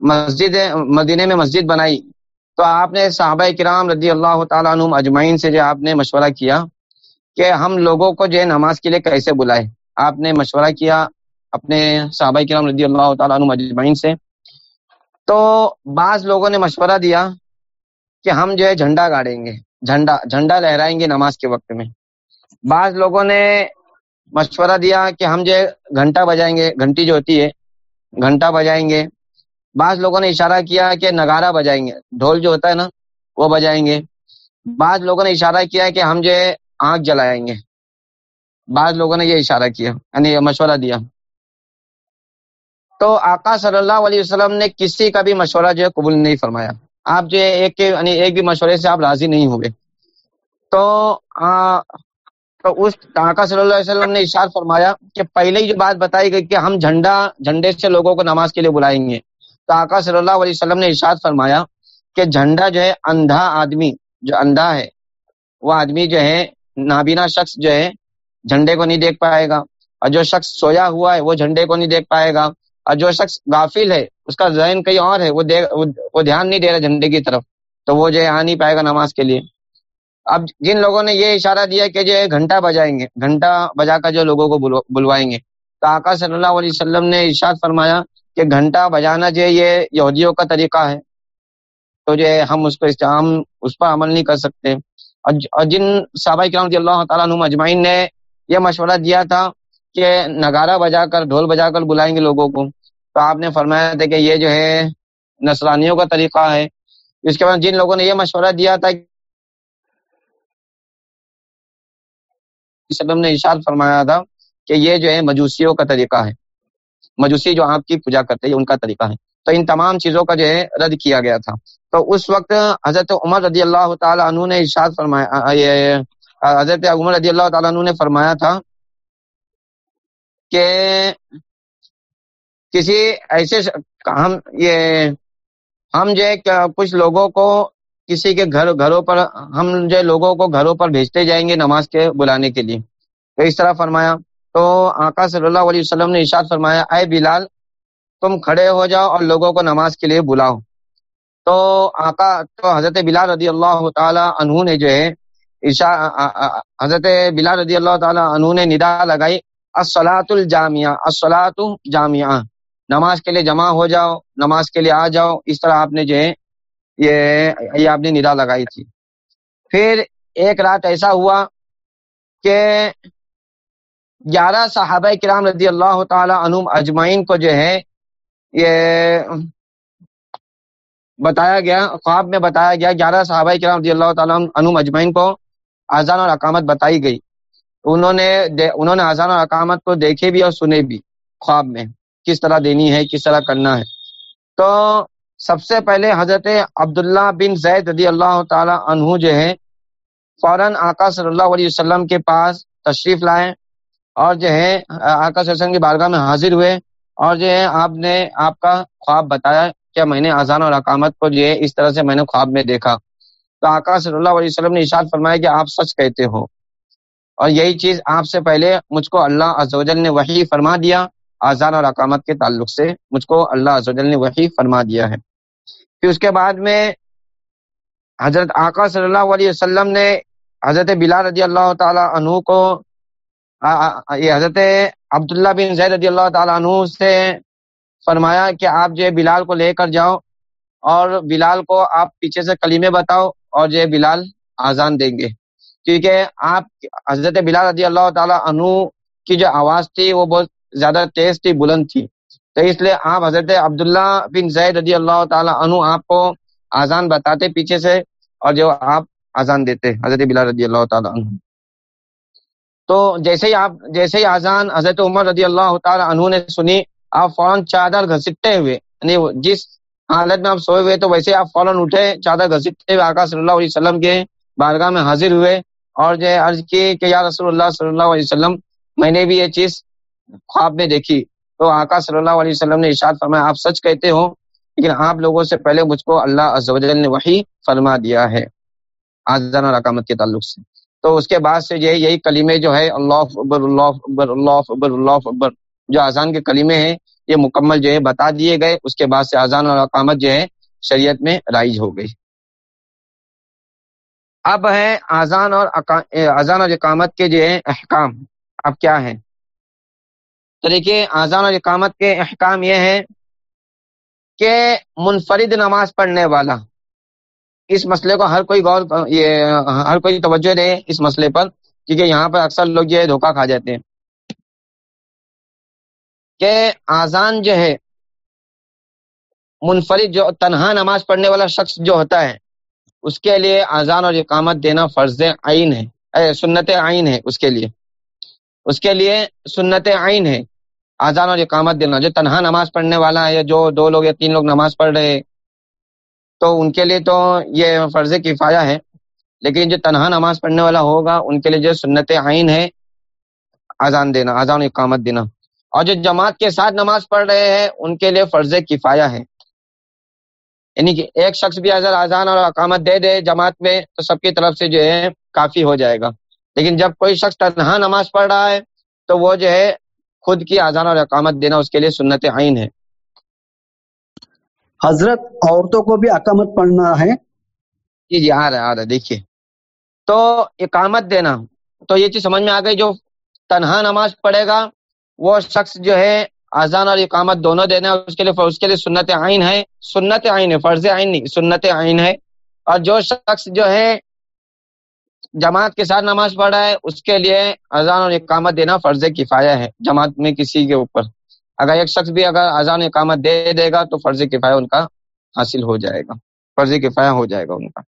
مسجد مدینے میں مسجد بنائی، تو آپ نے صحابہ کرام رضی اللہ تعالیٰ عنہ اجمعین سے جو آپ نے مشورہ کیا۔ کہ ہم لوگوں کو جو ہے نماز کے لیے کیسے بلائے۔ آپ نے مشورہ کیا اپنے صحابہ کرام رضی اللہ تعالیٰ عنہ اجمعین سے۔ تو بعض لوگوں نے مشورہ دیا کہ ہم جو ہے جھنڈا گاڑیں گے، جھنڈا جھنڈا لہرائیں گے نماز کے وقت میں۔ بعض لوگوں نے مشورہ دیا کہ ہم جو ہے گھنٹہ بجائیں گے، گھنٹی جو ہوتی ہے، گھنٹہ بجائیں گے۔ بعض لوگوں نے اشارہ کیا کہ نگارہ بجائیں گے، ڈھول جو ہوتا ہے نا، وہ بجائیں گے۔ بعض لوگوں نے اشارہ کیا کہ ہم جو ہے آنکھ جلائیں گے۔ بعض لوگوں نے یہ اشارہ کیا یعنی مشورہ دیا۔ تو آقا صلی اللہ علیہ وسلم نے کسی کا بھی مشورہ جو ہے قبول نہیں فرمایا۔ آپ جو ایک یعنی ایک بھی مشورے سے آپ راضی نہیں ہوئے تو تو اس آقا صلی اللہ علیہ وسلم نے اشار فرمایا کہ پہلے ہی جو بات بتائی گئی کہ ہم جھنڈا، جھنڈے سے لوگوں کو نماز کے لیے بلائیں گے۔ تو آقا صلی اللہ علیہ وسلم نے اشار فرمایا کہ جھنڈا جو ہے اندھا آدمی، جو اندھا ہے، وہ آدمی جو ہے نابینا شخص جو ہے، جھنڈے کو نہیں دیکھ پائے گا۔ اور جو شخص سویا ہوا ہے، وہ جھنڈے کو نہیں دیکھ پائے گا۔ اور جو شخص غافل ہے، اس کا ذہن کہیں اور ہے، وہ وہ دھیان نہیں دے رہا جھنڈے کی طرف۔ تو وہ جو ہے، آ نہیں پائے گا نماز کے لیے۔ اب جن لوگوں نے یہ اشارہ دیا کہ جو ہے، گھنٹہ بجائیں گے۔ گھنٹہ بجا کر جو لوگوں کو بلوائیں گے۔ تو آقا صلی اللہ علیہ وسلم نے ارشاد فرمایا کہ گھنٹہ بجانا جو ہے، یہ یہودیوں کا طریقہ ہے۔ تو جو ہے، ہم اس کو ہم اس پر عمل نہیں کر سکتے۔ جن صحابہ کرام رضی اللہ تعالیٰ عنہ مجمعین نے یہ مشورہ دیا تھا کہ نگارہ بجا کر، ڈھول بجا کر بلائیں گے لوگوں کو۔ تو آپ نے فرمایا تھا کہ یہ جو ہے نسرانیوں کا طریقہ ہے۔ اس کے بعد جن لوگوں نے یہ مشورہ دیا تھا نے اشار فرمایا تھا کہ یہ جو ہے مجوسیوں کا طریقہ ہے۔ مجوسی جو آپ کی پوجا کرتے ہیں، ان کا طریقہ ہے۔ تو ان تمام چیزوں کا جو ہے رد کیا گیا تھا۔ تو اس وقت حضرت عمر رضی اللہ تعالیٰ عنہ نے ارشاد فرمایا حضرت عمر رضی اللہ تعالیٰ عنہ نے فرمایا تھا کہ کسی ایسے ہم، یہ، ہم جو ہے کچھ لوگوں کو کسی کے گھر، گھروں پر ہم جو لوگوں کو گھروں پر بھیجتے جائیں گے نماز کے بلانے کے لیے۔ تو اس طرح فرمایا۔ تو آقا صلی اللہ علیہ وسلم نے ارشاد فرمایا، اے بلال تم کھڑے ہو جاؤ اور لوگوں کو نماز کے لیے بلاؤ۔ تو آقا، تو حضرت بلال رضی اللہ تعالی عنہ نے جو ہے حضرت بلال رضی اللہ تعالی عنہ نے ندا لگائی السلاۃ الجامعہ السلاۃ جامعہ۔ نماز کے لیے جمع ہو جاؤ، نماز کے لیے آ جاؤ۔ اس طرح آپ نے جو ہے، یہ یہ آپ نے ندا لگائی تھی۔ پھر ایک رات ایسا ہوا کہ گیارہ صحابہ کرام رضی اللہ تعالی عنہ اجمعین کو جو ہے یہ بتایا گیا، خواب میں بتایا گیا گیارہ صحابہ کرام رضی اللہ تعالیٰ عنہ اجمعین کو آزان اور اقامت بتائی گئی۔ انہوں نے انہوں نے آزان اور اقامت کو دیکھے بھی اور سنے بھی خواب میں، کس طرح دینی ہے، کس طرح کرنا ہے۔ تو سب سے پہلے حضرت عبداللہ بن زید رضی اللہ تعالی عنہ جو ہے فوراً آقا صلی اللہ علیہ وسلم کے پاس تشریف لائے اور جو ہے آقا صلی اللہ علیہ وسلم کی بارگاہ میں حاضر ہوئے۔ اور جو ہے، آپ نے آپ کا خواب بتایا کہ میں نے اذان اور اقامت کو جو ہے اس طرح سے میں نے خواب میں دیکھا۔ تو آقا صلی اللہ علیہ وسلم نے اشاد فرمایا کہ آپ سچ کہتے ہو۔ اور یہی چیز آپ سے پہلے مجھ کو اللہ عزوجل نے وہی فرما دیا آزان اور اقامت کے تعلق سے مجھ کو اللہ عزوجل نے وہی فرما دیا ہے۔ پھر اس کے بعد میں حضرت آقا صلی اللہ علیہ وسلم نے حضرت بلال رضی اللہ تعالی عنہ کو یہ حضرت عبداللہ بن زید رضی اللہ تعالیٰ عنہ سے فرمایا کہ آپ جو بلال کو لے کر جاؤ اور بلال کو آپ پیچھے سے کلیمے بتاؤ اور جو بلال آزان دیں گے۔ کیونکہ آپ حضرت بلال رضی اللہ تعالیٰ عنہ کی جو آواز تھی وہ بہت زیادہ تیز تھی، بلند تھی۔ تو اس لیے آپ حضرت عبداللہ بن زید رضی اللہ تعالیٰ عنہ آپ کو آزان بتاتے پیچھے سے اور جو آپ آزان دیتے، حضرت بلال رضی اللہ تعالیٰ عنہ۔ تو جیسے ہی آپ جیسے ہی آزان حضرت عمر رضی اللہ تعالی عنہ نے سنی، آپ فوراً چادر گھسٹتے ہوئے یعنی جس حالت میں آپ سوئے ہوئے، تو ویسے آپ فوراً اٹھے، چادر گھسٹتے ہوئے آقا صلی اللہ علیہ وسلم کے بارگاہ میں حاضر ہوئے اور جو عرض کی کہ یا رسول اللہ صلی اللہ علیہ وسلم، میں نے بھی یہ چیز خواب میں دیکھی۔ تو آقا صلی اللہ علیہ وسلم نے ارشاد فرمایا، آپ سچ کہتے ہو، لیکن آپ لوگوں سے پہلے مجھ کو اللہ عز و جل نے وہی فرما دیا ہے۔ آزان اور اقامت کے تعلق سے۔ تو اس کے بعد سے جو ہے یہی کلیمے جو ہے، اللہ اکبر اللہ اکبر اللہ اکبر اللہ اکبر، جو اذان کے کلیمے ہیں، یہ مکمل جو ہے بتا دیے گئے۔ اس کے بعد سے اذان اور اقامت جو ہے شریعت میں رائج ہو گئی۔ اب ہے اذان اور اذان اور اقامت کے جو ہے احکام۔ اب کیا ہے؟ تو دیکھیے اذان اور اقامت کے احکام یہ ہے کہ منفرد نماز پڑھنے والا اس مسئلے کو ہر کوئی غور یہ، ہر کوئی توجہ دے اس مسئلے پر، کیونکہ یہاں پر اکثر لوگ یہ دھوکہ کھا جاتے ہیں۔ کہ آزان جو ہے، منفرد جو تنہا نماز پڑھنے والا شخص جو ہوتا ہے، اس کے لیے آزان اور اقامت دینا فرض عین ہے سنت عین ہے اس کے لیے۔ اس کے لیے سنت عین ہے آزان اور اقامت دینا۔ جو تنہا نماز پڑھنے والا ہے یا جو دو لوگ یا تین لوگ نماز پڑھ رہے تو ان کے لیے تو یہ فرض کفایا ہے۔ لیکن جو تنہا نماز پڑھنے والا ہوگا، ان کے لیے جو سنت عین ہے، اذان دینا، اذان اقامت دینا۔ اور جو جماعت کے ساتھ نماز پڑھ رہے ہیں، ان کے لیے فرض کفایہ ہے۔ یعنی کہ ایک شخص بھی اگر اذان اور اقامت دے دے جماعت میں، تو سب کی طرف سے جو ہے، کافی ہو جائے گا۔ لیکن جب کوئی شخص تنہا نماز پڑھ رہا ہے، تو وہ جو ہے، خود کی اذان اور اقامت دینا، اس کے لیے سنت عین ہے۔ حضرت عورتوں کو بھی اقامت پڑھنا ہے؟ جی جی آ رہا ہے، آ رہا ہے، دیکھیے۔ تو اقامت دینا، تو یہ چیز سمجھ میں آ گئی، جو تنہا نماز پڑھے گا، وہ شخص جو ہے اذان اور اقامت دونوں دینا ہے اس کے لیے، اس کے لیے سنت عین ہے۔ سنت عین ہے، فرض عین نہیں، سنت عین ہے۔ اور جو شخص جو ہے جماعت کے ساتھ نماز پڑھ رہا ہے، اس کے لیے اذان اور اقامت دینا فرض کفایہ ہے، جماعت میں کسی کے اوپر۔ اگر ایک شخص بھی اگر اذان اقامت دے دے گا تو فرض کفایہ ان کا حاصل ہو جائے گا۔ فرض کفایہ ہو جائے گا ان کا۔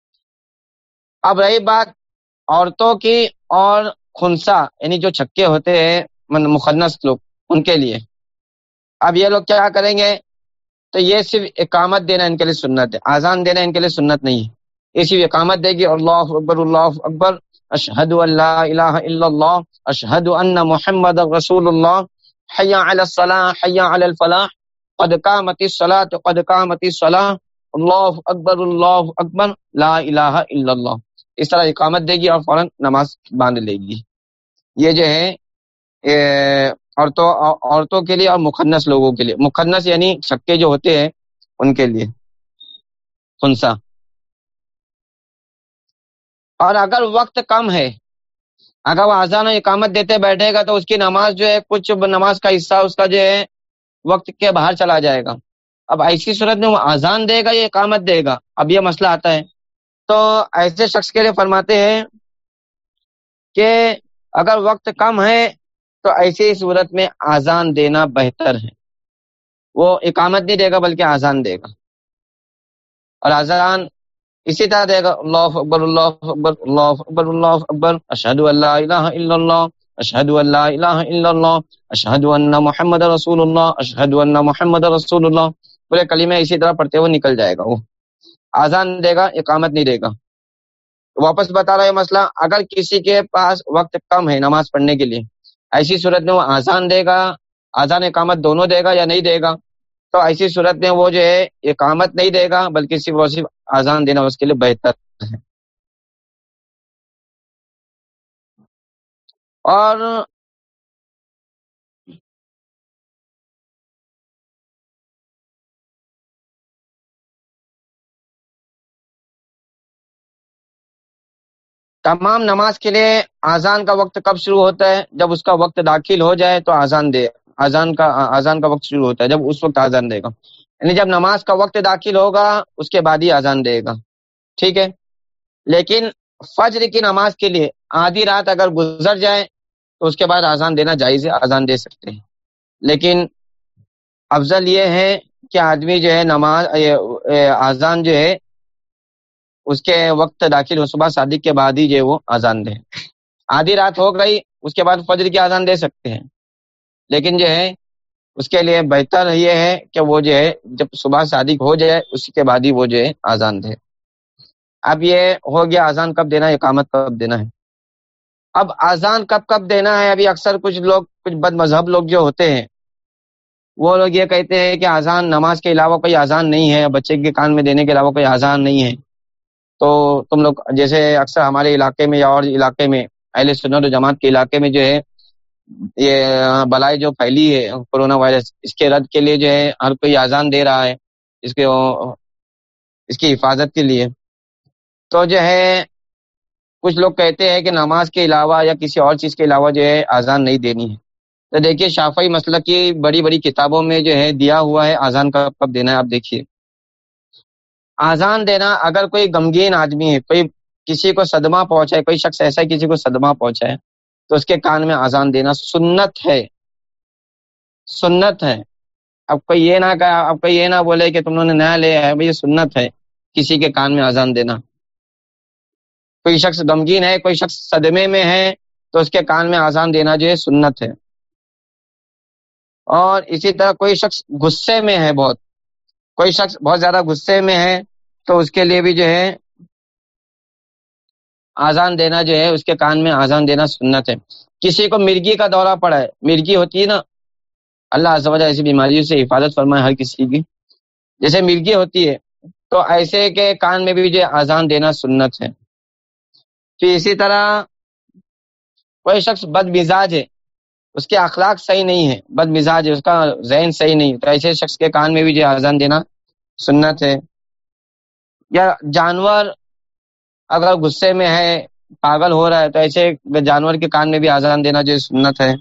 اب رہی بات عورتوں کی اور خنسا یعنی جو چھکے ہوتے ہیں مخنص لوگ، ان کے لیے۔ اب یہ لوگ کیا کریں گے؟ تو یہ صرف اقامت دینا ان کے لیے سنت ہے۔ آزان دینا ان کے لیے سنت نہیں ہے۔ یہ صرف اقامت دے گی، اللہ اکبر اللہ اکبر اشہد اللہ الہ الا اللہ اشہد ان محمد رسول اللہ حیا علی الصلاح، حیا علی الفلاح، قد قامت الصلاة، قد قامت الصلاح، اللہ اکبر اللہ اکبر، لا الہ الا اللہ۔ اس طرح اقامت دے گی اور فوراً نماز باندھ لے گی۔ یہ جو ہے عورتوں عورتوں کے لیے اور مخنص لوگوں کے لیے۔ مخنص یعنی چھکے جو ہوتے ہیں، ان کے لیے۔ خنسا اور اگر وقت کم ہے اگر وہ آزان و اقامت دیتے بیٹھے گا تو اس کی نماز جو ہے، کچھ نماز کا حصہ اس کا جو ہے، وقت کے باہر چلا جائے گا۔ اب ایسی صورت میں وہ آزان دے گا یا اقامت دے گا؟ اب یہ مسئلہ آتا ہے۔ تو ایسے شخص کے لیے فرماتے ہیں کہ اگر وقت کم ہے تو ایسی صورت میں آزان دینا بہتر ہے۔ وہ اقامت نہیں دے گا، بلکہ آزان دے گا۔ اور آزان اسی طرح دے گا اللہ اکبر اللہ اکبر اللہ اکبر اللہ اکبر، اشہد اللہ الہ الا اللہ، اشہد اللہ الہ الا اللہ، اشہد ان محمد رسول اللہ، اشہد ان محمد رسول اللہ۔ پورے کلمے اسی طرح پڑھتے ہوئے نکل جائے گا وہ۔ آزان دے گا، اقامت نہیں دے گا۔ واپس بتا رہا ہے مسئلہ، اگر کسی کے پاس وقت کم ہے نماز پڑھنے کے لیے، ایسی صورت میں وہ آزان دے گا آزان اقامت دونوں دے گا یا نہیں دے گا؟ تو ایسی صورت میں وہ جو ہے اقامت نہیں دے گا، بلکہ صرف وہ صرف آزان دینا اس کے لیے بہتر ہے۔ اور تمام نماز کے لیے آزان کا وقت کب شروع ہوتا ہے؟ جب اس کا وقت داخل ہو جائے تو آزان دے۔ آزان کا آزان کا وقت شروع ہوتا ہے، جب اس وقت آزان دے گا۔ یعنی جب نماز کا وقت داخل ہوگا، اس کے بعد ہی آزان دے گا۔ ٹھیک ہے؟ لیکن فجر کی نماز کے لیے آدھی رات اگر گزر جائے، تو اس کے بعد آزان دینا جائز ہے آزان دے سکتے ہیں۔ لیکن افضل یہ ہے کہ آدمی جو ہے نماز آزان جو ہے، اس کے وقت داخل ہو، صبح صادق کے بعد ہی جو ہے وہ آزان دے۔ آدھی رات ہو گئی، اس کے بعد فجر کی آزان دے سکتے ہیں۔ لیکن جو ہے، اس کے لیے بہتر یہ ہے کہ وہ جو ہے، جب صبح صادق ہو جائے اسی کے بعد ہی وہ جو ہے آزان دے۔ اب یہ ہو گیا آزان کب دینا ہے؟ اقامت کب دینا ہے؟ اب آزان کب کب دینا ہے؟ ابھی اکثر کچھ لوگ، کچھ بد مذہب لوگ جو ہوتے ہیں، وہ لوگ یہ کہتے ہیں کہ آزان نماز کے علاوہ کوئی آزان نہیں ہے، بچے کے کان میں دینے کے علاوہ کوئی آزان نہیں ہے۔ تو تم لوگ، جیسے اکثر ہمارے علاقے میں یا اور علاقے میں، اہل سنت و جماعت کے علاقے میں جو ہے یہ ہاں، بلائی جو پھیلی ہے کورونا وائرس، اس کے رد کے لیے جو ہے، ہر کوئی آزان دے رہا ہے اس کے اس کی حفاظت کے لیے۔ تو جو ہے، کچھ لوگ کہتے ہیں کہ نماز کے علاوہ یا کسی اور چیز کے علاوہ جو ہے، آزان نہیں دینی ہے۔ تو دیکھیے، شافعی مسئلہ کی بڑی بڑی کتابوں میں جو ہے، دیا ہوا ہے، آزان کا کب دینا ہے، آپ دیکھیے۔ آزان دینا، اگر کوئی غمگین آدمی ہے، کوئی کسی کو صدمہ پہنچائے کوئی شخص ایسا کسی کو صدمہ پہنچائے تو اس کے کان میں آزان دینا سنت ہے۔ سنت ہے۔ اب کوئی یہ نہ کہا اب کوئی یہ نہ بولے کہ تم نے نیا لیا ہے بھائی سنت ہے کسی کے کان میں آزان دینا۔ کوئی شخص غمگین ہے، کوئی شخص صدمے میں ہے، تو اس کے کان میں آزان دینا جو ہے سنت ہے۔ اور اسی طرح کوئی شخص غصے میں ہے بہت، کوئی شخص بہت زیادہ غصے میں ہے، تو اس کے لیے بھی جو ہے آزان دینا جو ہے، اس کے کان میں آزان دینا سنت ہے۔ کسی کو مرگی کا دورہ پڑا ہے، مرگی ہوتی ہے نا، اللہ وجہ ایسی بیماریوں سے حفاظت فرمائے ہر کسی کی۔ جیسے مرگی ہوتی ہے، تو ایسے کے کان میں بھی جو آزان دینا سنت ہے۔ پھر اسی طرح کوئی شخص بد مزاج ہے، اس کے اخلاق صحیح نہیں ہے بد مزاج ہے، اس کا ذہن صحیح نہیں، تو ایسے شخص کے کان میں بھی جو آزان دینا سنت ہے۔ یا جانور اگر غصے میں ہے، پاگل ہو رہا ہے، تو ایسے جانور کے کان میں بھی آزان دینا جو سنت ہے۔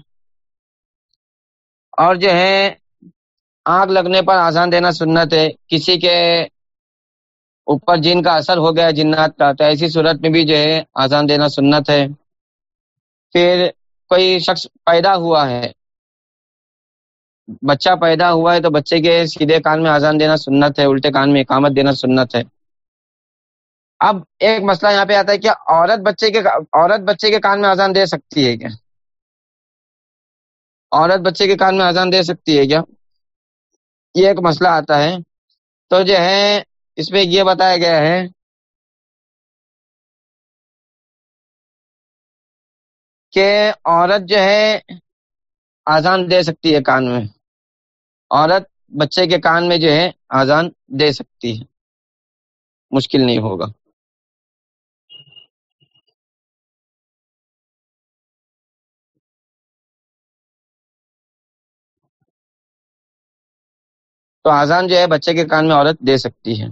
اور جو ہے، آگ لگنے پر آزان دینا سنت ہے۔ کسی کے اوپر جن کا اثر ہو گیا جنات کا، تو ایسی صورت میں بھی جو ہے آزان دینا سنت ہے۔ پھر کوئی شخص پیدا ہوا ہے، بچہ پیدا ہوا ہے، تو بچے کے سیدھے کان میں آزان دینا سنت ہے، الٹے کان میں اقامت دینا سنت ہے۔ اب ایک مسئلہ یہاں پہ آتا ہے کہ عورت بچے کے عورت بچے کے کان میں آزان دے سکتی ہے کیا؟ عورت بچے کے کان میں آزان دے سکتی ہے کیا؟ یہ ایک مسئلہ آتا ہے۔ تو جو ہے، اس میں یہ بتایا گیا ہے کہ عورت جو ہے آزان دے سکتی ہے کان میں۔ عورت بچے کے کان میں جو ہے آزان دے سکتی ہے۔ مشکل نہیں ہوگا۔ تو آزان جو ہے بچے کے کان میں عورت دے سکتی ہے۔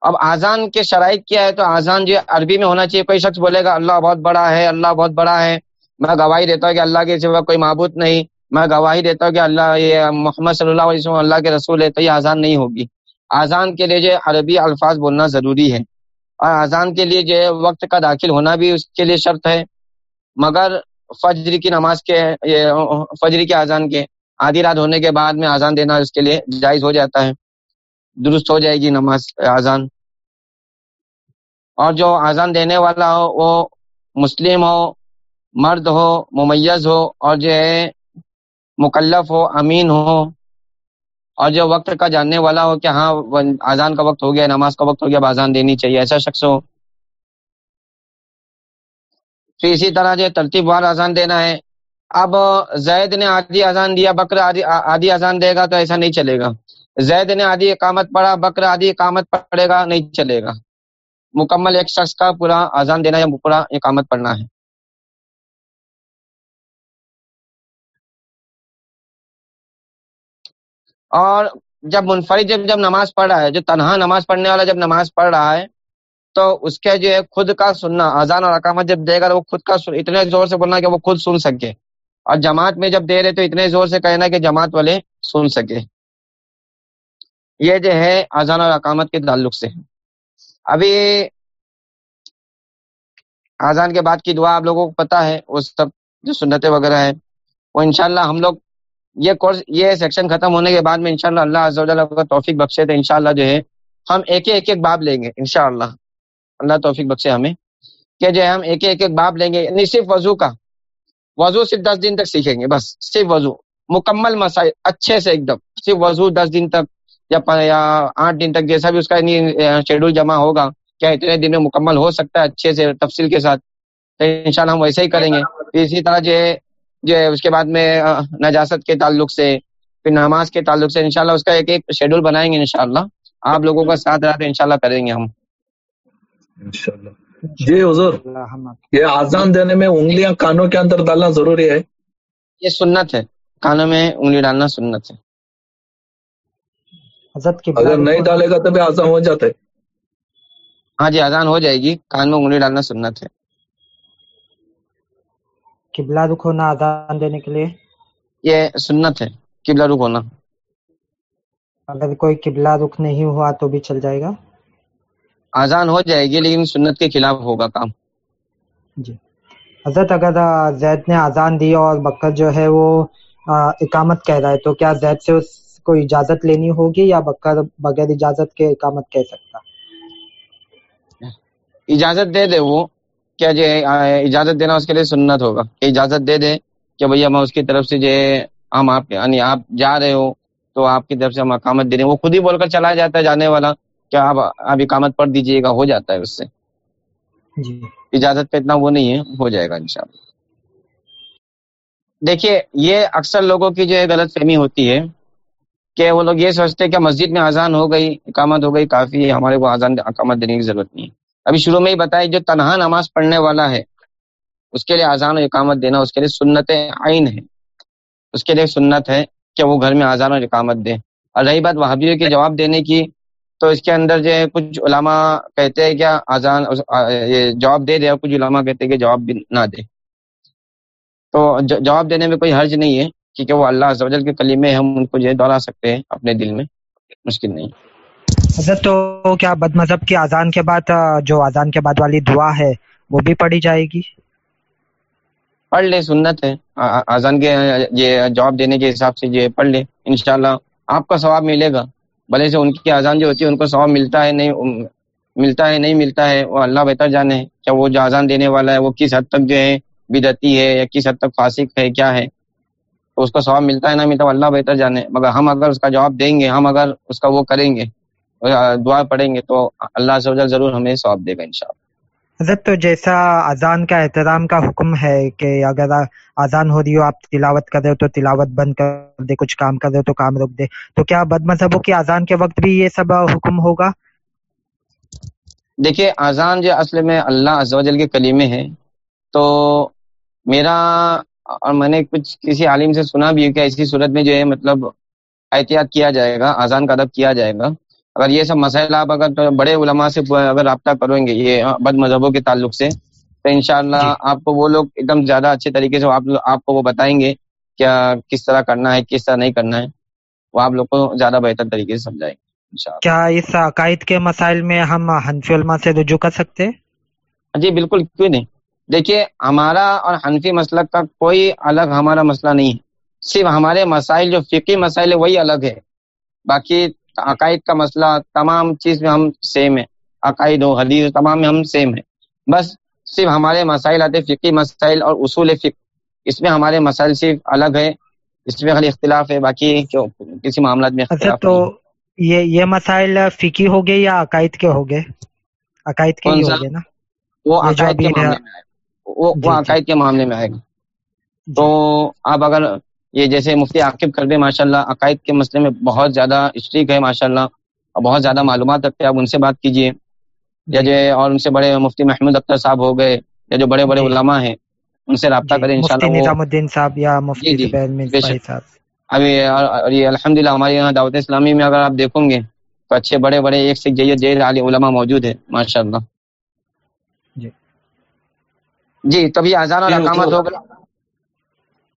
اب آزان کے شرائط کیا ہے؟ تو آزان جو ہے عربی میں ہونا چاہیے۔ کوئی شخص بولے گا، اللہ بہت بڑا ہے، اللہ بہت بڑا ہے۔ میں گواہی دیتا ہوں کہ اللہ کے سوا کوئی معبود نہیں۔ میں گواہی دیتا ہوں کہ اللہ یہ محمد صلی اللہ علیہ وسلم اللہ کے رسول ہے، تو یہ آزان نہیں ہوگی۔ آزان کے لیے جو عربی الفاظ بولنا ضروری ہے۔ اور آزان کے لیے جو ہے وقت کا داخل ہونا بھی اس کے لیے شرط ہے۔ مگر فجر کی نماز کے فجر کے آزان کے آدھی رات ہونے کے بعد میں آزان دینا اس کے لیے جائز ہو جاتا ہے۔ درست ہو جائے گی نماز آزان اور جو آزان دینے والا ہو، وہ مسلم ہو، مرد ہو، ممیز ہو، اور جو ہے مکلف ہو، امین ہو، اور جو وقت کا جاننے والا ہو کہ ہاں آزان کا وقت ہو گیا، نماز کا وقت ہو گیا، اب آزان دینی چاہیے، ایسا شخص ہو۔ پھر اسی طرح جو ترتیب وار آزان دینا ہے اب زید نے آدھی آزان دیا، بکر آدھی آزان دے گا تو ایسا نہیں چلے گا۔ زید نے آدھی اقامت پڑھا، بکر آدھی اقامت پڑھے گا، نہیں چلے گا۔ مکمل ایک شخص کا پورا آزان دینا یا پورا اقامت پڑھنا ہے۔ اور جب منفرد، جب جب نماز پڑھ رہا ہے، جو تنہا نماز پڑھنے والا جب نماز پڑھ رہا ہے، تو اس کے جو ہے خود کا سننا آزان اور اقامت جب دے گا، وہ خود کا اتنے زور سے بولنا کہ وہ خود سن سکے۔ اور جماعت میں جب دے رہے تو اتنے زور سے کہنا کہ جماعت والے سن سکے۔ یہ جو ہے آزان اور اقامت کے تعلق سے۔ ابھی آزان کے بعد کی دعا آپ لوگوں کو پتا ہے، وہ سب جو سنتیں وغیرہ ہے وہ انشاءاللہ ہم لوگ یہ کورس، یہ سیکشن ختم ہونے کے بعد میں انشاءاللہ اللہ عز و جل کا توفیق بخشے تو انشاءاللہ جو ہے ہم ایک ایک ایک باب لیں گے، انشاءاللہ۔ اللہ توفیق بخشے ہمیں کہ جو ہے ہم ایک ایک ایک باب لیں گے یعنی صرف وضو کا۔ وضو صرف دس دن تک سیکھیں گے، بس صرف وضو۔ مکمل مسائل، اچھے سے ایک دم۔ صرف وضو دس دن تک یا آٹھ دن تک، جیسا بھی اس کا شیڈول جمع ہوگا، کیا اتنے دن میں مکمل ہو سکتا ہے اچھے سے تفصیل کے ساتھ؟ تو ہم ویسے ہی کریں گے۔ اسی طرح جو ہے جو ہے، اس کے بعد میں نجاست کے تعلق سے، پھر نماز کے تعلق سے انشاءاللہ اس کا ایک ایک شیڈول بنائیں گے انشاءاللہ۔ آپ لوگوں کا ساتھ رہا تو انشاءاللہ کریں گے ہم۔ جی حضور۔ یہ آزان دینے میں انگلیاں کانوں کے اندر ڈالنا ضروری ہے۔ یہ سنت ہے۔ کانوں میں انگلی ڈالنا سنت ہے۔ اگر نہیں ڈالے گا تو بھی آزان ہو جاتا ہے ہاں جی آزان ہو جائے گی۔ کان میں انگلی ڈالنا سنت ہے۔ قبلہ رخ ہونا آزان دینے کے لیے۔ یہ سنت ہے۔ قبلہ رخ ہونا اگر کوئی قبلہ رخ نہیں ہوا تو بھی چل جائے گا۔ آزان ہو جائے گی لیکن سنت کے خلاف ہوگا کام۔ جی۔ حضرت اگر زید نے آزان دی اور بکر جو ہے وہ اقامت کہہ رہا ہے تو کیا زید سے اس کو اجازت لینی ہوگی یا بکر بغیر اجازت کے اقامت کہہ سکتا؟ اجازت دے دے وہ کیا جو اجازت دینا اس کے لیے سنت ہوگا۔ کہ اجازت دے دے کہ بھیا میں اس کی طرف سے جو ہم آپ یعنی آپ جا رہے ہو تو آپ کی طرف سے ہم اقامت دے رہے ہیں۔ وہ خود ہی بول کر چلا جاتا ہے جانے والا۔ کہ آپ آپ اقامت پڑھ دیجیے گا ہو جاتا ہے اس سے۔ جی۔ اجازت پہ اتنا وہ نہیں ہے ہو جائے گا انشاءاللہ دیکھیے یہ اکثر لوگوں کی جو ہے غلط فہمی ہوتی ہے کہ وہ لوگ یہ سوچتے کہ مسجد میں اذان ہو گئی اقامت ہو گئی کافی ہے ہمارے کو اذان اقامت دینے کی ضرورت نہیں ہے۔ ابھی شروع میں ہی بتایا جو تنہا نماز پڑھنے والا ہے اس کے لیے اذان و اقامت دینا اس کے لیے سنت عین ہے۔ اس کے لیے سنت ہے کہ وہ گھر میں اذان و اقامت دے۔ اور رہی بات وہابیوں کے جواب دینے کی تو اس کے اندر جو ہے کچھ علماء کہتے ہیں کیا اذان یہ جواب دے دے اور کچھ علماء کہتے ہیں کہ جواب بھی نہ دے۔ تو جواب دینے میں کوئی حرج نہیں ہے کیونکہ وہ اللہ عزوجل کے کلیمے ہم ان کو جو ہے دوہرا سکتے ہیں اپنے دل میں مشکل نہیں۔ حضرت تو کیا بد مذہب کی اذان کے بعد جو اذان کے بعد والی دعا ہے وہ بھی پڑھی جائے گی؟ پڑھ لے سنت ہے۔ اذان کے یہ جواب دینے کے حساب سے یہ پڑھ لے انشاءاللہ آپ کا ثواب ملے گا۔ بھلے سے ان کی اذان جو ہوتی ہے، ان کو ثواب ملتا ہے، نہیں، ملتا ہے، نہیں ملتا ہے، وہ اللہ بہتر جانے کیا وہ جو اذان دینے والا ہے، وہ کس حد تک جو ہے بدتی ہے یا کس حد تک فاسق ہے، کیا ہے؟ تو اس کا ثواب ملتا ہے نہ ملتا اللہ بہتر جانے مگر ہم اگر اس کا جواب دیں گے، ہم اگر اس کا وہ کریں گے، دعا پڑھیں گے، تو اللہ سے ضرور ہمیں ثواب دے گا انشاءاللہ۔ حضرت، تو جیسا اذان کا احترام کا حکم ہے کہ اگر اذان ہو رہی ہو، آپ تلاوت کر رہے ہو تو تلاوت بند کر دے، کچھ کام کر رہے ہو تو کام روک دے۔ تو کیا بد مذہبوں کی اذان کے وقت بھی یہ سب حکم ہوگا؟ دیکھیے، اذان جو اصل میں اللہ عز و جل کے کلیمے ہیں، تو میرا اور میں نے کچھ کسی عالم سے سنا بھی کہ ایسی صورت میں جو ہے مطلب احتیاط کیا جائے گا، اذان کا ادب کیا جائے گا۔ اگر یہ سب مسائل آپ اگر بڑے علماء سے اگر رابطہ کریں گے یہ بد مذہبوں کے تعلق سے تو انشاءاللہ جی. آپ کو وہ لوگ ایک دم زیادہ اچھے طریقے سے آپ آپ کو وہ بتائیں گے کیا کس طرح کرنا ہے کس طرح نہیں کرنا ہے وہ آپ لوگ کو زیادہ بہتر طریقے سے سمجھائیں گے کیا اس عقائد کے مسائل میں ہم حنفی علماء سے رجوع کر سکتے؟ جی بالکل کیوں نہیں؟ دیکھیے ہمارا اور حنفی مسلک کا کوئی الگ ہمارا مسئلہ نہیں ہے۔ صرف ہمارے مسائل جو فقی مسائل ہے وہی الگ ہے۔ باقی عقائد کا مسئلہ تمام چیز میں ہم سیم ہے عقائد و حدیث تمام میں ہم سیم ہے بس صرف ہمارے مسائل آتے فقی مسائل اور اصول فق اس میں ہمارے مسائل صرف الگ ہے اس میں خالی اختلاف ہے باقی کسی معاملات میں اختلاف تو یہ یہ مسائل فقی ہو گئے یا عقائد کے ہو گئے؟ عقائد کے ہو گئے نا؟ وہ عقائد کے معاملے میں وہ جی، جی۔ عقائد کے معاملے میں آئے۔ گا جی۔ تو آپ اگر یہ جیسے مفتی عاقب کر دے ماشاء اللہ عقائد کے مسئلے میں بہت زیادہ اسٹریک ہے ماشاء اللہ اور بہت زیادہ معلومات رکھتے ہیں آپ ان سے بات کیجیے یا جو اور ان سے بڑے مفتی محمود اختر صاحب ہو گئے یا جو بڑے بڑے علماء ہیں ان سے رابطہ کریں نظام الدین صاحب یا مفتی ابھی الحمد للہ ہمارے یہاں دعوت اسلامی میں اگر آپ دیکھوں گے تو اچھے بڑے بڑے ایک سے جی علی علماء موجود ہے ماشاء اللہ جی تبھی آزان اور اقامت ہو گیا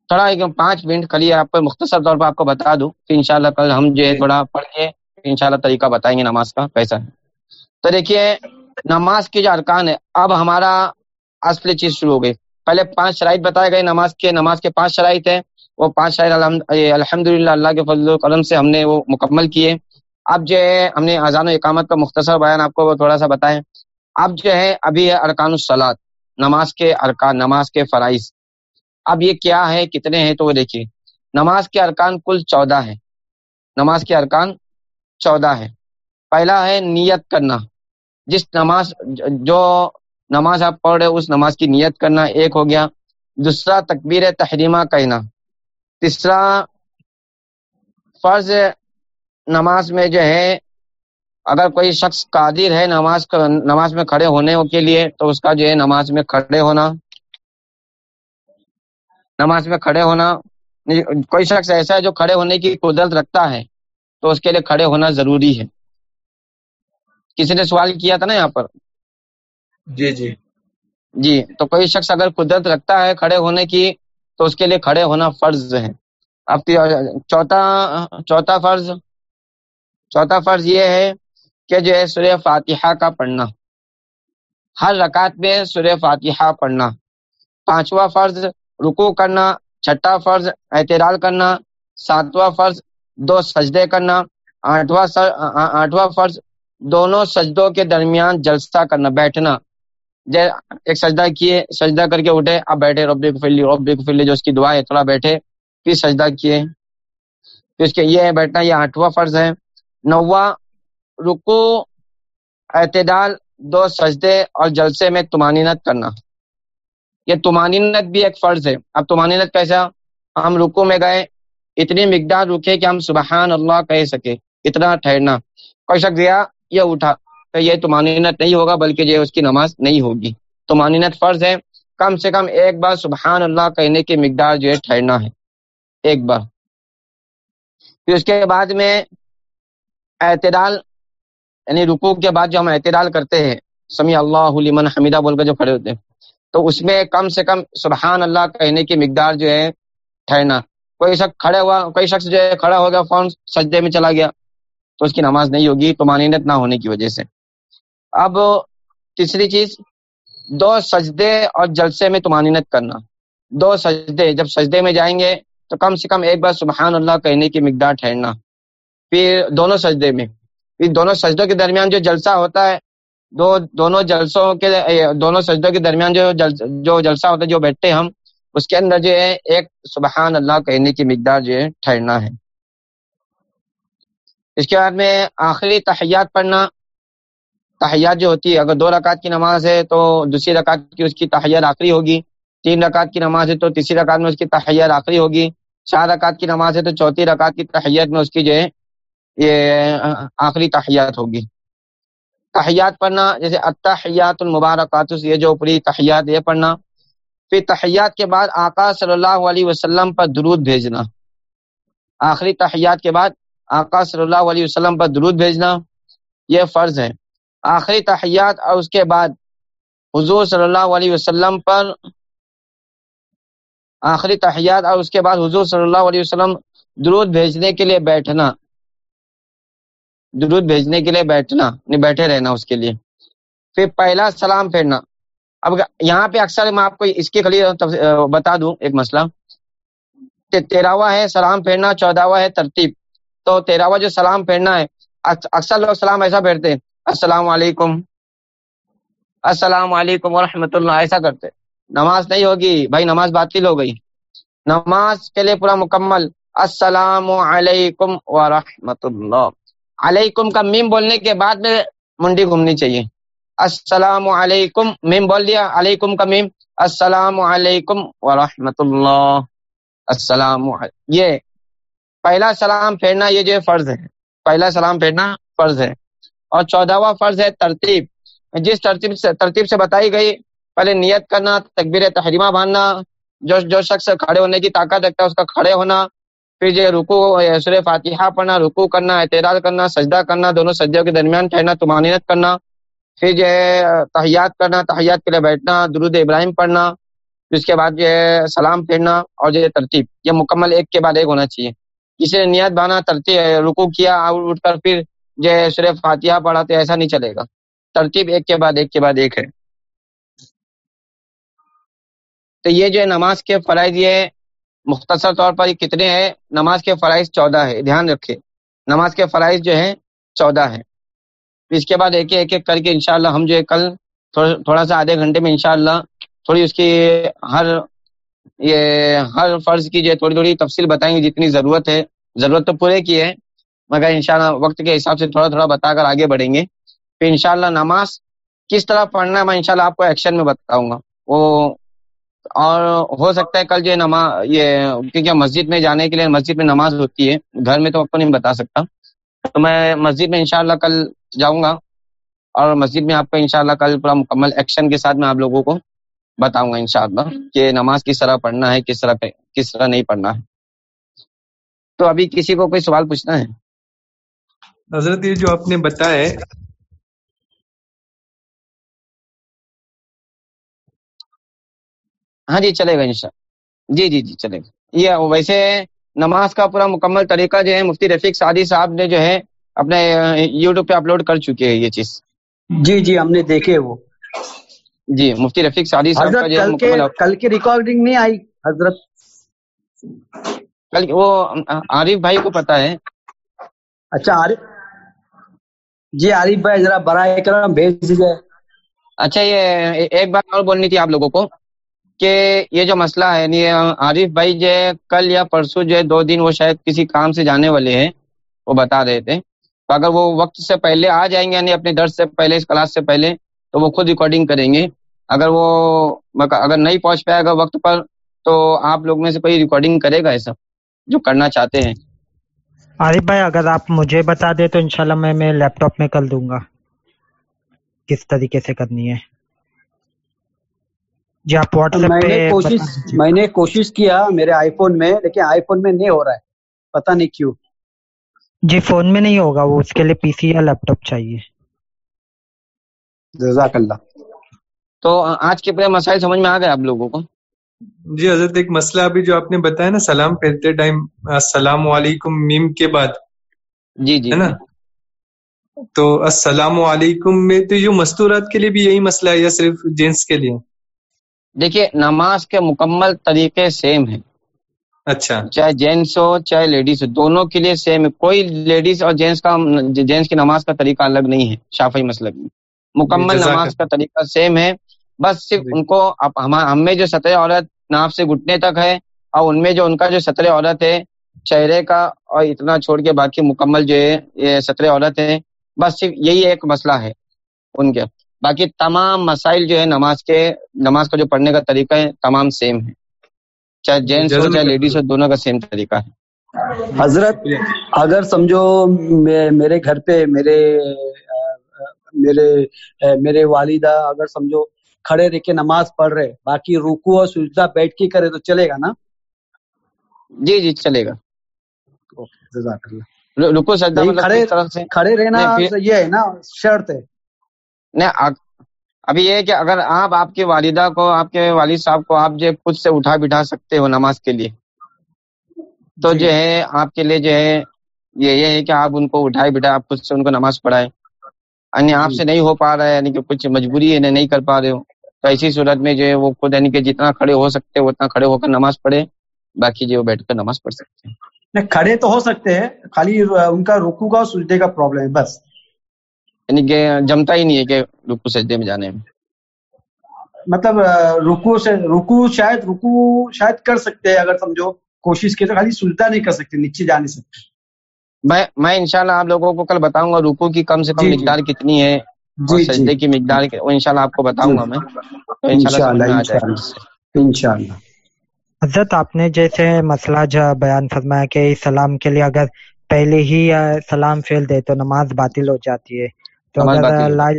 تھوڑا ایک پانچ منٹ کلیے آپ کو مختصر طور پر آپ کو بتا دوں کہ انشاءاللہ کل ہم جو ہے جی۔ تھوڑا پڑھ کے انشاءاللہ طریقہ بتائیں گے نماز کا کیسا ہے؟ تو دیکھیے نماز کی جو ارکان ہے اب ہمارا اصل چیز شروع ہو گئی۔ پہلے پانچ شرائط بتائے گئے نماز کے نماز کے پانچ شرائط ہیں۔ وہ پانچ شرائط الحمد للہ اللہ کے فضل و کرم سے ہم نے وہ مکمل کیے۔ اب جو ہے ہم نے اذان و اقامت کا مختصر بیان آپ کو وہ تھوڑا سا بتائیں۔ اب جو ہے ابھی ہے ارکان الصلاط نماز کے ارکان نماز کے فرائض۔ اب یہ کیا ہے کتنے ہیں، تو وہ دیکھیے۔ نماز کے ارکان کل چودہ ہے نماز کے ارکان چودہ ہے پہلا ہے نیت کرنا۔ جس نماز، جو نماز آپ پڑھ رہے اس نماز کی نیت کرنا ایک ہو گیا۔ دوسرا تکبیر تحریمہ کہنا تیسرا فرض نماز میں جو ہے، اگر کوئی شخص قادر ہے نماز نماز میں کھڑے ہونے کے لیے، تو اس کا جو ہے نماز میں کھڑے ہونا۔ نماز میں کھڑے ہونا کوئی شخص ایسا ہے جو کھڑے ہونے کی قدرت رکھتا ہے تو اس کے لیے کھڑے ہونا ضروری ہے۔ کسی نے سوال کیا تھا نا یہاں پر؟ جی جی۔ جی تو کوئی شخص اگر قدرت رکھتا ہے کھڑے ہونے کی تو اس کے لیے کھڑے ہونا فرض ہے۔ اب چوتھا چوتھا فرض چوتھا فرض یہ ہے کہ جو ہے سورہ فاتحہ کا پڑھنا۔ ہر رکعت میں سورہ فاتحہ پڑھنا۔ پانچواں فرض رکو کرنا، چھٹا فرض اعتراض کرنا، ساتواں فرض دو سجدے کرنا، آٹھواں آٹھواں فرض دونوں سجدوں کے درمیان جلسہ کرنا، بیٹھنا۔ ایک سجدہ کیے، سجدہ کر کے اٹھے، اب بیٹھے ربی کو فلی ربی کو فلی جو اس کی دعا ہے تھوڑا بیٹھے، پھر سجدہ کیے۔ پھر اس کے یہ ہے، بیٹھنا، یہ آٹھواں فرض ہے۔ نواں رکو اعتدال، دو سجدے اور جلسے میں تمانینت کرنا۔ یہ تمانینت بھی ایک فرض ہے۔ اب تمانینت کیسا ہم رکو میں گئے، اتنی مقدار رکے کہ ہم سبحان اللہ کہہ سکے، اتنا ٹھہرنا۔ کوئی شخص گیا یہ اٹھا، تو یہ تمانینت نہیں ہوگا، بلکہ یہ اس کی نماز نہیں ہوگی۔ تمانینت فرض ہے، کم سے کم ایک بار سبحان اللہ کہنے کی مقدار جو ہے ٹھہرنا ہے۔ ایک بار۔ پھر اس کے بعد میں اعتدال یعنی رکوع کے بعد جو ہم اعتدال کرتے ہیں سمی اللہ لمن حمیدہ بول کر جو کھڑے ہوتے ہیں۔ تو اس میں کم سے کم سبحان اللہ کہنے کی مقدار جو ہے ٹھہرنا۔ کوئی شخص کھڑے ہوا، کوئی شخص جو ہے کھڑا ہو گیا، فون سجدے میں چلا گیا، تو اس کی نماز نہیں ہوگی، تو مانینت نہ ہونے کی وجہ سے۔ اب تیسری چیز، دو سجدے اور جلسے میں تمانینت کرنا۔ دو سجدے، جب سجدے میں جائیں گے، تو کم سے کم ایک بار سبحان اللہ کہنے کی مقدار ٹھہرنا۔ پھر دونوں سجدے میں۔ پھر دونوں سجدوں کے درمیان جو جلسہ ہوتا ہے دو دونوں جلسوں کے دونوں سجدوں کے درمیان جو جو جلسہ ہوتا ہے، جو بیٹھتے ہم، اس کے اندر جو ہے، ایک سبحان اللہ کہنے کی مقدار جو ہے، ٹھہرنا ہے۔ اس کے بعد میں آخری تحیات پڑھنا۔ تحیات جو ہوتی ہے، اگر دو رکعت کی نماز ہے تو دوسری رکعت کی اس کی تحیات آخری ہوگی۔ تین رکعت کی نماز ہے تو تیسری رکعت میں اس کی تحیات آخری ہوگی۔ چار رکعت کی نماز ہے تو چوتھی رکعت کی تحیت میں اس کی جو ہے، یہ آخری تحیات ہوگی۔ تحیات پڑھنا، جیسے التحیات المبارکات یہ جو اوپری تحیات یہ پڑھنا۔ پھر تحیات کے بعد آقا صلی اللہ علیہ وسلم پر درود بھیجنا۔ آخری تحیات کے بعد آقا صلی اللہ علیہ وسلم پر درود بھیجنا، یہ فرض ہے۔ آخری تحیات اور اس کے بعد حضور صلی اللہ علیہ وسلم پر آخری تحیات اور اس کے بعد حضور صلی اللہ علیہ وسلم درود بھیجنے کے لیے بیٹھنا۔ درود بھیجنے کے لیے بیٹھنا بیٹھے رہنا اس کے لیے۔ پھر پہلا سلام پھیرنا۔ اب یہاں پہ اکثر میں آپ کو اس کی خلی بتا دوں ایک مسئلہ۔ تیرہواں ہے، سلام پھیرنا چودہواں ہے، ترتیب۔ تو تیرہواں جو سلام پھیرنا ہے اکثر لوگ سلام ایسا پھیرتے السلام علیکم۔ السلام علیکم ورحمۃ اللہ، ایسا کرتے۔ نماز نہیں ہوگی، بھائی نماز باطل ہو گئی۔ نماز کے لیے پورا مکمل، السلام علیکم ورحمۃ اللہ۔ علیکم کا میم بولنے کے بعد میں منڈی گھومنی چاہیے۔ السلام علیکم۔ میم بول دیا۔ علیکم کا میم۔ السلام علیکم ورحمۃ اللہ السلام یہ پہلا سلام پھیرنا یہ جو فرض ہے۔ پہلا سلام پھیرنا فرض ہے۔ اور چودہواں فرض ہے ترتیب۔ جس ترتیب سے ترتیب سے بتائی گئی، پہلے نیت کرنا، تکبیر تحریمہ باندھنا۔ جو جو شخص کھڑے ہونے کی طاقت رکھتا ہے، اس کا کھڑے ہونا۔ پھر جو رکو سر فاتحہ پڑھنا رکو کرنا، اعتراض کرنا، سجدہ کرنا، دونوں سجدوں کے درمیان ٹھہرنا تمانینت کرنا، پھر جو ہے، تحیات کرنا، تحیات کے لیے بیٹھنا، درود ابراہیم پڑھنا، پھر اس کے بعد جو ہے، سلام پھیرنا اور جو ہے، ترتیب۔ یہ مکمل ایک کے بعد ایک ہونا چاہیے۔ کسی نے نیت بانا ترتیب رکو کیا اٹھ کر پھر جو ہے سر فاتحہ پڑھا تو ایسا نہیں چلے گا۔ ترتیب ایک کے بعد ایک کے بعد ایک ہے۔ تو یہ جو ہے، نماز کے فرائض یہ مختصر طور پر یہ کتنے ہیں؟ نماز کے فرائض چودہ ہے دھیان رکھے نماز کے فرائض جو ہیں، چودہ ہے اس کے بعد ایک ایک ایک کر کے انشاءاللہ ہم جو ہے، کل تھوڑا سا آدھے گھنٹے میں انشاءاللہ تھوڑی اس کی ہر یہ ہر فرض کی جو ہے، تھوڑی تھوڑی تفصیل بتائیں گے، جتنی ضرورت ہے۔ ضرورت تو پورے کی ہے، مگر انشاءاللہ وقت کے حساب سے تھوڑا تھوڑا بتا کر آگے بڑھیں گے۔ پھر انشاءاللہ نماز کس طرح پڑھنا ہے، میں انشاءاللہ آپ کو ایکشن میں بتاؤں گا۔ وہ اور ہو سکتا ہے کل جو نماز یہ کیونکہ مسجد میں جانے کے لیے مسجد میں نماز ہوتی ہے، گھر میں تو آپ کو نہیں بتا سکتا۔ تو میں مسجد میں انشاءاللہ کل جاؤں گا اور مسجد میں آپ کو انشاءاللہ کل پورا مکمل ایکشن کے ساتھ میں آپ لوگوں کو بتاؤں گا انشاءاللہ کہ نماز کس طرح پڑھنا ہے، کس طرح کس طرح نہیں پڑھنا ہے۔ تو ابھی کسی کو کوئی سوال پوچھنا ہے؟ حضرت، یہ جو آپ نے بتایا ہاں جی چلے گا انشاء جی جی جی چلے گا۔ یہ ویسے نماز کا پورا مکمل طریقہ جو ہے مفتی رفیق سعدی صاحب نے جو ہے اپنے یوٹیوب پہ اپلوڈ کر چکے ہیں یہ چیز۔ جی جی ہم نے دیکھے وہ۔ جی مفتی رفیق سعدی صاحب کا جو ہے کل کی ریکارڈنگ نہیں آئی حضرت۔ کل وہ عارف بھائی کو پتا ہے۔ اچھا عارف۔ جی عارف بھائی ذرا برائے کرم بھیج دیجیے اچھا یہ ایک بات اور بولنی تھی آپ لوگوں کو۔ کہ یہ جو مسئلہ ہے یعنی عارف بھائی جو کل یا پرسوں جو ہے، دو دن وہ شاید کسی کام سے جانے والے ہیں، وہ بتا رہے تھے۔ تو اگر وہ وقت سے پہلے آ جائیں گے یعنی اپنے درد سے پہلے، اس کلاس سے پہلے، تو وہ خود ریکارڈنگ کریں گے۔ اگر وہ اگر نہیں پہنچ پائے گا وقت پر، تو آپ لوگ میں سے کوئی ریکارڈنگ کرے گا ایسا، جو کرنا چاہتے ہیں۔ عارف بھائی، اگر آپ مجھے بتا دیں تو انشاءاللہ میں میں لیپ ٹاپ میں کر دوں گا۔ کس طریقے سے کرنی ہے؟ جی آپ واٹس میں ایپ نے پہ کوشش۔ میں نے کوشش کیا میرے آئی فون میں لیکن آئی فون میں نہیں ہو رہا ہے۔ پتہ نہیں کیوں۔ جی فون میں نہیں ہوگا وہ اس کے لیے پی سی یا لیپ ٹاپ چاہیے۔ جزاک اللہ۔ تو آج کے پورے مسائل سمجھ میں آ گئے آپ لوگوں کو؟ جی حضرت ایک مسئلہ ابھی جو آپ نے بتایا نا سلام پھیرتے ٹائم السلام علیکم میم کے بعد۔ جی جی۔ ہے نا؟ تو السلام علیکم میں تو یہ مستورات کے لیے بھی یہی مسئلہ ہے یا صرف جینس کے لیے؟ دیکھیے نماز کے مکمل طریقے سیم ہیں۔ اچھا۔ چاہے جینس ہو چاہے لیڈیز ہو دونوں کے لیے سیم ہے۔ کوئی لیڈیز اور جینس کا جینس کی نماز کا طریقہ الگ نہیں ہے شافی مسلک میں۔ مکمل نماز کا طریقہ سیم ہے۔ بس صرف جی۔ ان کو ہم میں جو سطح عورت ناف سے گھٹنے تک ہے اور ان میں جو ان کا جو سطر عورت ہے چہرے کا اور اتنا چھوڑ کے باقی مکمل جو ہے یہ سطر عورت ہے بس صرف یہی ایک مسئلہ ہے ان کے۔ باقی تمام مسائل جو ہے نماز کے نماز کا جو پڑھنے کا طریقہ ہے تمام سیم ہے۔ چاہے جینس ہو چاہے لیڈیز ہو دونوں کا سیم طریقہ ہے۔ حضرت اگر سمجھو میرے گھر پہ میرے میرے میرے والدہ اگر سمجھو کھڑے رہ کے نماز پڑھ رہے باقی رکو اور سجدہ بیٹھ کے کرے تو چلے گا نا؟ جی جی چلے گا۔ جزاک اللہ۔ رکو سجدہ مطلب کھڑے- رہنا یہ ہے نا شرط ہے۔ نہیں ابھی یہ ہے کہ اگر آپ آپ کی والدہ کو آپ کے والد صاحب کو آپ جو خود سے اٹھا بٹھا سکتے ہو نماز کے لیے تو جی۔ جو ہے آپ کے لیے جو ہے یہ ہے کہ آپ ان کو اٹھائے بٹھائے آپ خود سے ان کو نماز پڑھائے یعنی آپ جی۔ سے نہیں ہو پا رہا ہے یعنی کہ کچھ مجبوری ہے نہیں کر پا رہے ہو۔ تو ایسی صورت میں جو ہے وہ خود یعنی کہ جتنا کھڑے ہو سکتے ہو اتنا کھڑے ہو کر نماز پڑھے باقی جو بیٹھ کر نماز پڑھ سکتے ہیں۔ کھڑے تو ہو سکتے ہیں خالی ان کا رکو کا اور سجدے کا پرابلم ہے بس۔ یعنی کہ جمتا ہی نہیں ہے کہ رکو سجدے میں جانے میں۔ مطلب رکو سے رکو شاید رکو شاید کر سکتے ہیں اگر سمجھو کوشش کی تو خالی سجدہ نہیں کر سکتے نیچے جا نہیں سکتے۔ میں میں انشاءاللہ آپ لوگوں کو کل بتاؤں گا رکو کی کم سے کم جی، جی۔ مقدار کتنی ہے اور جی سجدے کی مقدار وہ انشاءاللہ آپ کو بتاؤں گا میں۔ انشاءاللہ انشاءاللہ حضرت آپ نے جیسے مسئلہ جو بیان فرمایا کہ سلام کے لیے اگر پہلے ہی سلام پھیل دے تو نماز باطل ہو جاتی ہے۔ تو اگر ہو لا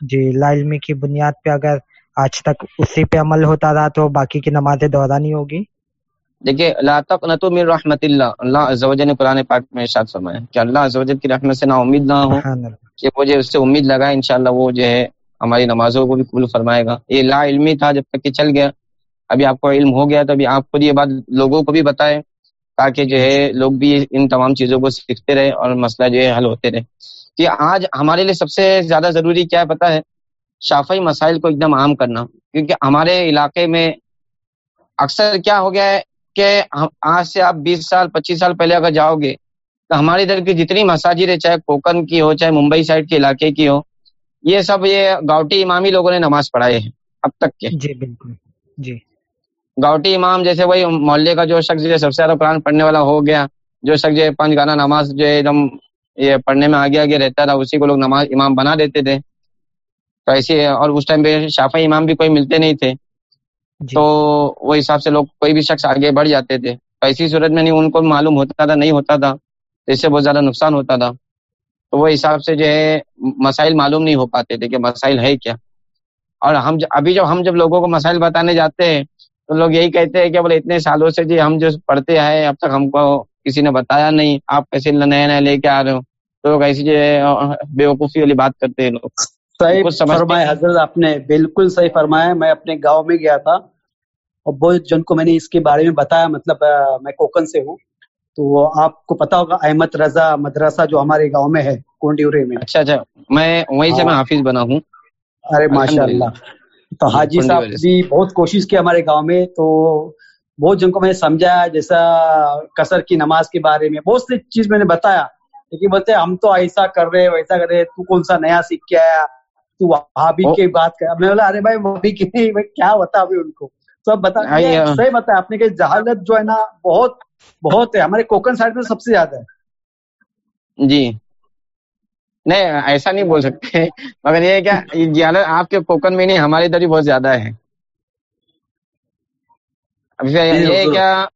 جی۔ لا علمی کی بنیاد پہ اگر آج تک اسی پہ عمل ہوتا رہا تو باقی کی نمازیں دورانی ہوگی؟ دیکھیے لا تقنطوا من رحمت اللہ۔ اللہ عز و جل نے قرآن پاک میں ارشاد فرمایا کہ اللہ عز و جل کی رحمت سے نا امید نہ ہو کہ مجھے اس سے امید لگا انشاءاللہ وہ جو ہے ہماری نمازوں کو بھی قبول فرمائے گا۔ یہ لا علمی تھا جب تک کہ چل گیا۔ ابھی آپ کو علم ہو گیا تو ابھی آپ خود یہ بات لوگوں کو بھی بتائے تاکہ جو ہے لوگ بھی ان تمام چیزوں کو سیکھتے رہے اور مسئلہ جو ہے حل ہوتے رہے۔ کہ آج ہمارے لیے سب سے زیادہ ضروری کیا ہے پتا ہے؟ شافعی مسائل کو ایک دم عام کرنا۔ کیونکہ ہمارے علاقے میں اکثر کیا ہو گیا ہے کہ آج سے آپ بیس سال پچیس سال پہلے اگر جاؤ گے تو ہماری ادھر کی جتنی مساجد ہے چاہے کوکن کی ہو چاہے ممبئی سائڈ کے علاقے کی ہو یہ سب یہ گاؤٹی امامی لوگوں نے نماز پڑھائے ہیں اب تک کے۔ جی بالکل۔ جی۔ گاؤٹی امام جیسے وہی محلے کا جو شخص جو ہے سب سے زیادہ قرآن پڑھنے والا ہو گیا جو شخص جو ہے پانچ گانا نماز جو ایک دم یہ پڑھنے میں آگے آگے رہتا تھا اسی کو لوگ نماز امام بنا دیتے تھے۔ تو ایسے اور اس ٹائم پہ شافعی امام بھی کوئی ملتے نہیں تھے۔ جی۔ تو وہ حساب سے لوگ کوئی بھی شخص آگے بڑھ جاتے تھے۔ تو ایسی صورت میں نہیں ان کو معلوم ہوتا تھا نہیں ہوتا تھا۔ اس سے بہت زیادہ نقصان ہوتا تھا۔ تو وہ حساب سے جو ہے مسائل معلوم نہیں ہو پاتے تھے کہ مسائل ہے کیا۔ اور ہم ابھی جو ہم جب لوگوں کو مسائل بتانے جاتے ہیں تو لوگ یہی کہتے ہیں کہ بولے اتنے سالوں سے جی ہم جو پڑھتے آئے اب تک ہم کو کسی نے بتایا نہیں آپ کیسے نئے نئے لے کے آ رہے ہو؟ تو لوگ ایسی جو ہے بے وقوفی والی بات کرتے ہیں لوگ صحیح فرمایا۔ حضرت آپ نے بالکل صحیح فرمایا میں اپنے گاؤں میں گیا تھا اور بہت جن کو میں نے اس کے بارے میں بتایا مطلب میں کوکن سے ہوں تو آپ کو پتا ہوگا احمد رضا مدرسہ جو ہمارے گاؤں میں ہے کونڈیورے میں اچھا اچھا میں وہیں سے میں ہاں۔ حافظ بنا ہوں ارے ماشاء۔ اللہ تو حاجی صاحب۔ بھی بہت کوشش کی ہمارے گاؤں میں تو بہت جن کو میں نے سمجھایا جیسا کسر کی نماز کے بارے میں بہت سی چیز میں نے بتایا لیکن بولتے ہم تو ایسا کر رہے ویسا کر رہے تو کون سا نیا سیکھ کے آیا؟ تو وہابی کی بات کر میں بولا ارے بھائی وہابی کی نہیں کیا بتا ابھی ان کو؟ اب بتا صحیح بتایا آپ نے کہ جہالت جو ہے نا بہت بہت ہے۔ ہمارے کوکن سائڈ میں سب سے زیادہ ہے۔ جی۔ نہیں ایسا نہیں بول سکتے۔ مگر یہ کیا جہالت آپ کے کوکن میں نہیں ہمارے ادھر ہی بہت زیادہ ہے۔ یہ۔ کیا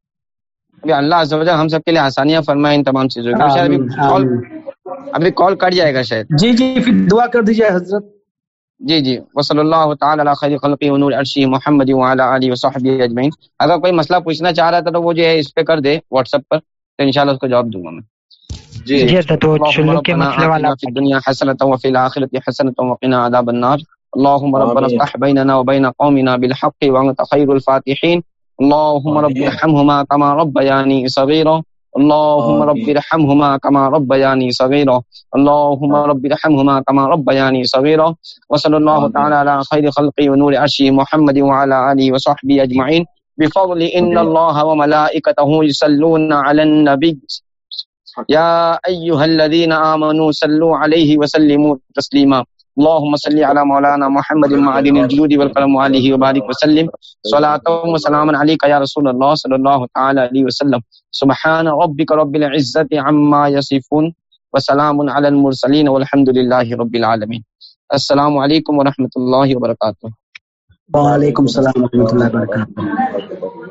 اللہ عز و جل ہم سب کے لیے آسانیاں فرمائے ان تمام چیزوں کی۔ شاید ابھی کال۔ ابھی کال کٹ جائے گا شاید۔ جی جی پھر دعا کر دیجیے حضرت۔ جی جی۔ وصلی اللہ تعالی علی خیر خلقی ونور عرشی محمد وعلی آلہ وصحبہ اجمعین۔ اگر کوئی مسئلہ پوچھنا چاہ رہا تھا تو وہ جو ہے اس پہ کر دے واٹس ایپ پر تو انشاءاللہ اس کو جواب دوں گا میں۔ جی۔ جی اللهم چلو کے مسئلے والا آتنا في الدنيا حسنة وفي الآخرة حسنة وقنا عذاب النار۔ اللهم ربنا. افتح بيننا وبين قومنا بالحق وأنت خير الفاتحين اللهم رب. ارحمهما كما ربياني صغيرا اللهم. رب ارحمهما كما ربياني صغيرا اللهم رب ارحمهما كما ربياني صغيرا وصلى الله. تعالى على خير خلقه ونور عرشه محمد وعلى آله وصحبه أجمعين بفضل آمين. الله وملائكته يصلون على النبي يا أيها الذين آمنوا صلوا عليه وسلموا تسليما اللهم صل على مولانا محمد معدن الجود والقلم وآله وبارك وسلم. صلاة وسلاما عليك يا رسول الله صلى الله تعالى عليه وسلم. سبحان ربك رب العزة عما يصفون وسلام على المرسلين والحمد لله رب العالمين. السلام عليكم ورحمة الله وبركاته. وعلیکم السلام ورحمۃ اللہ وبرکاتہ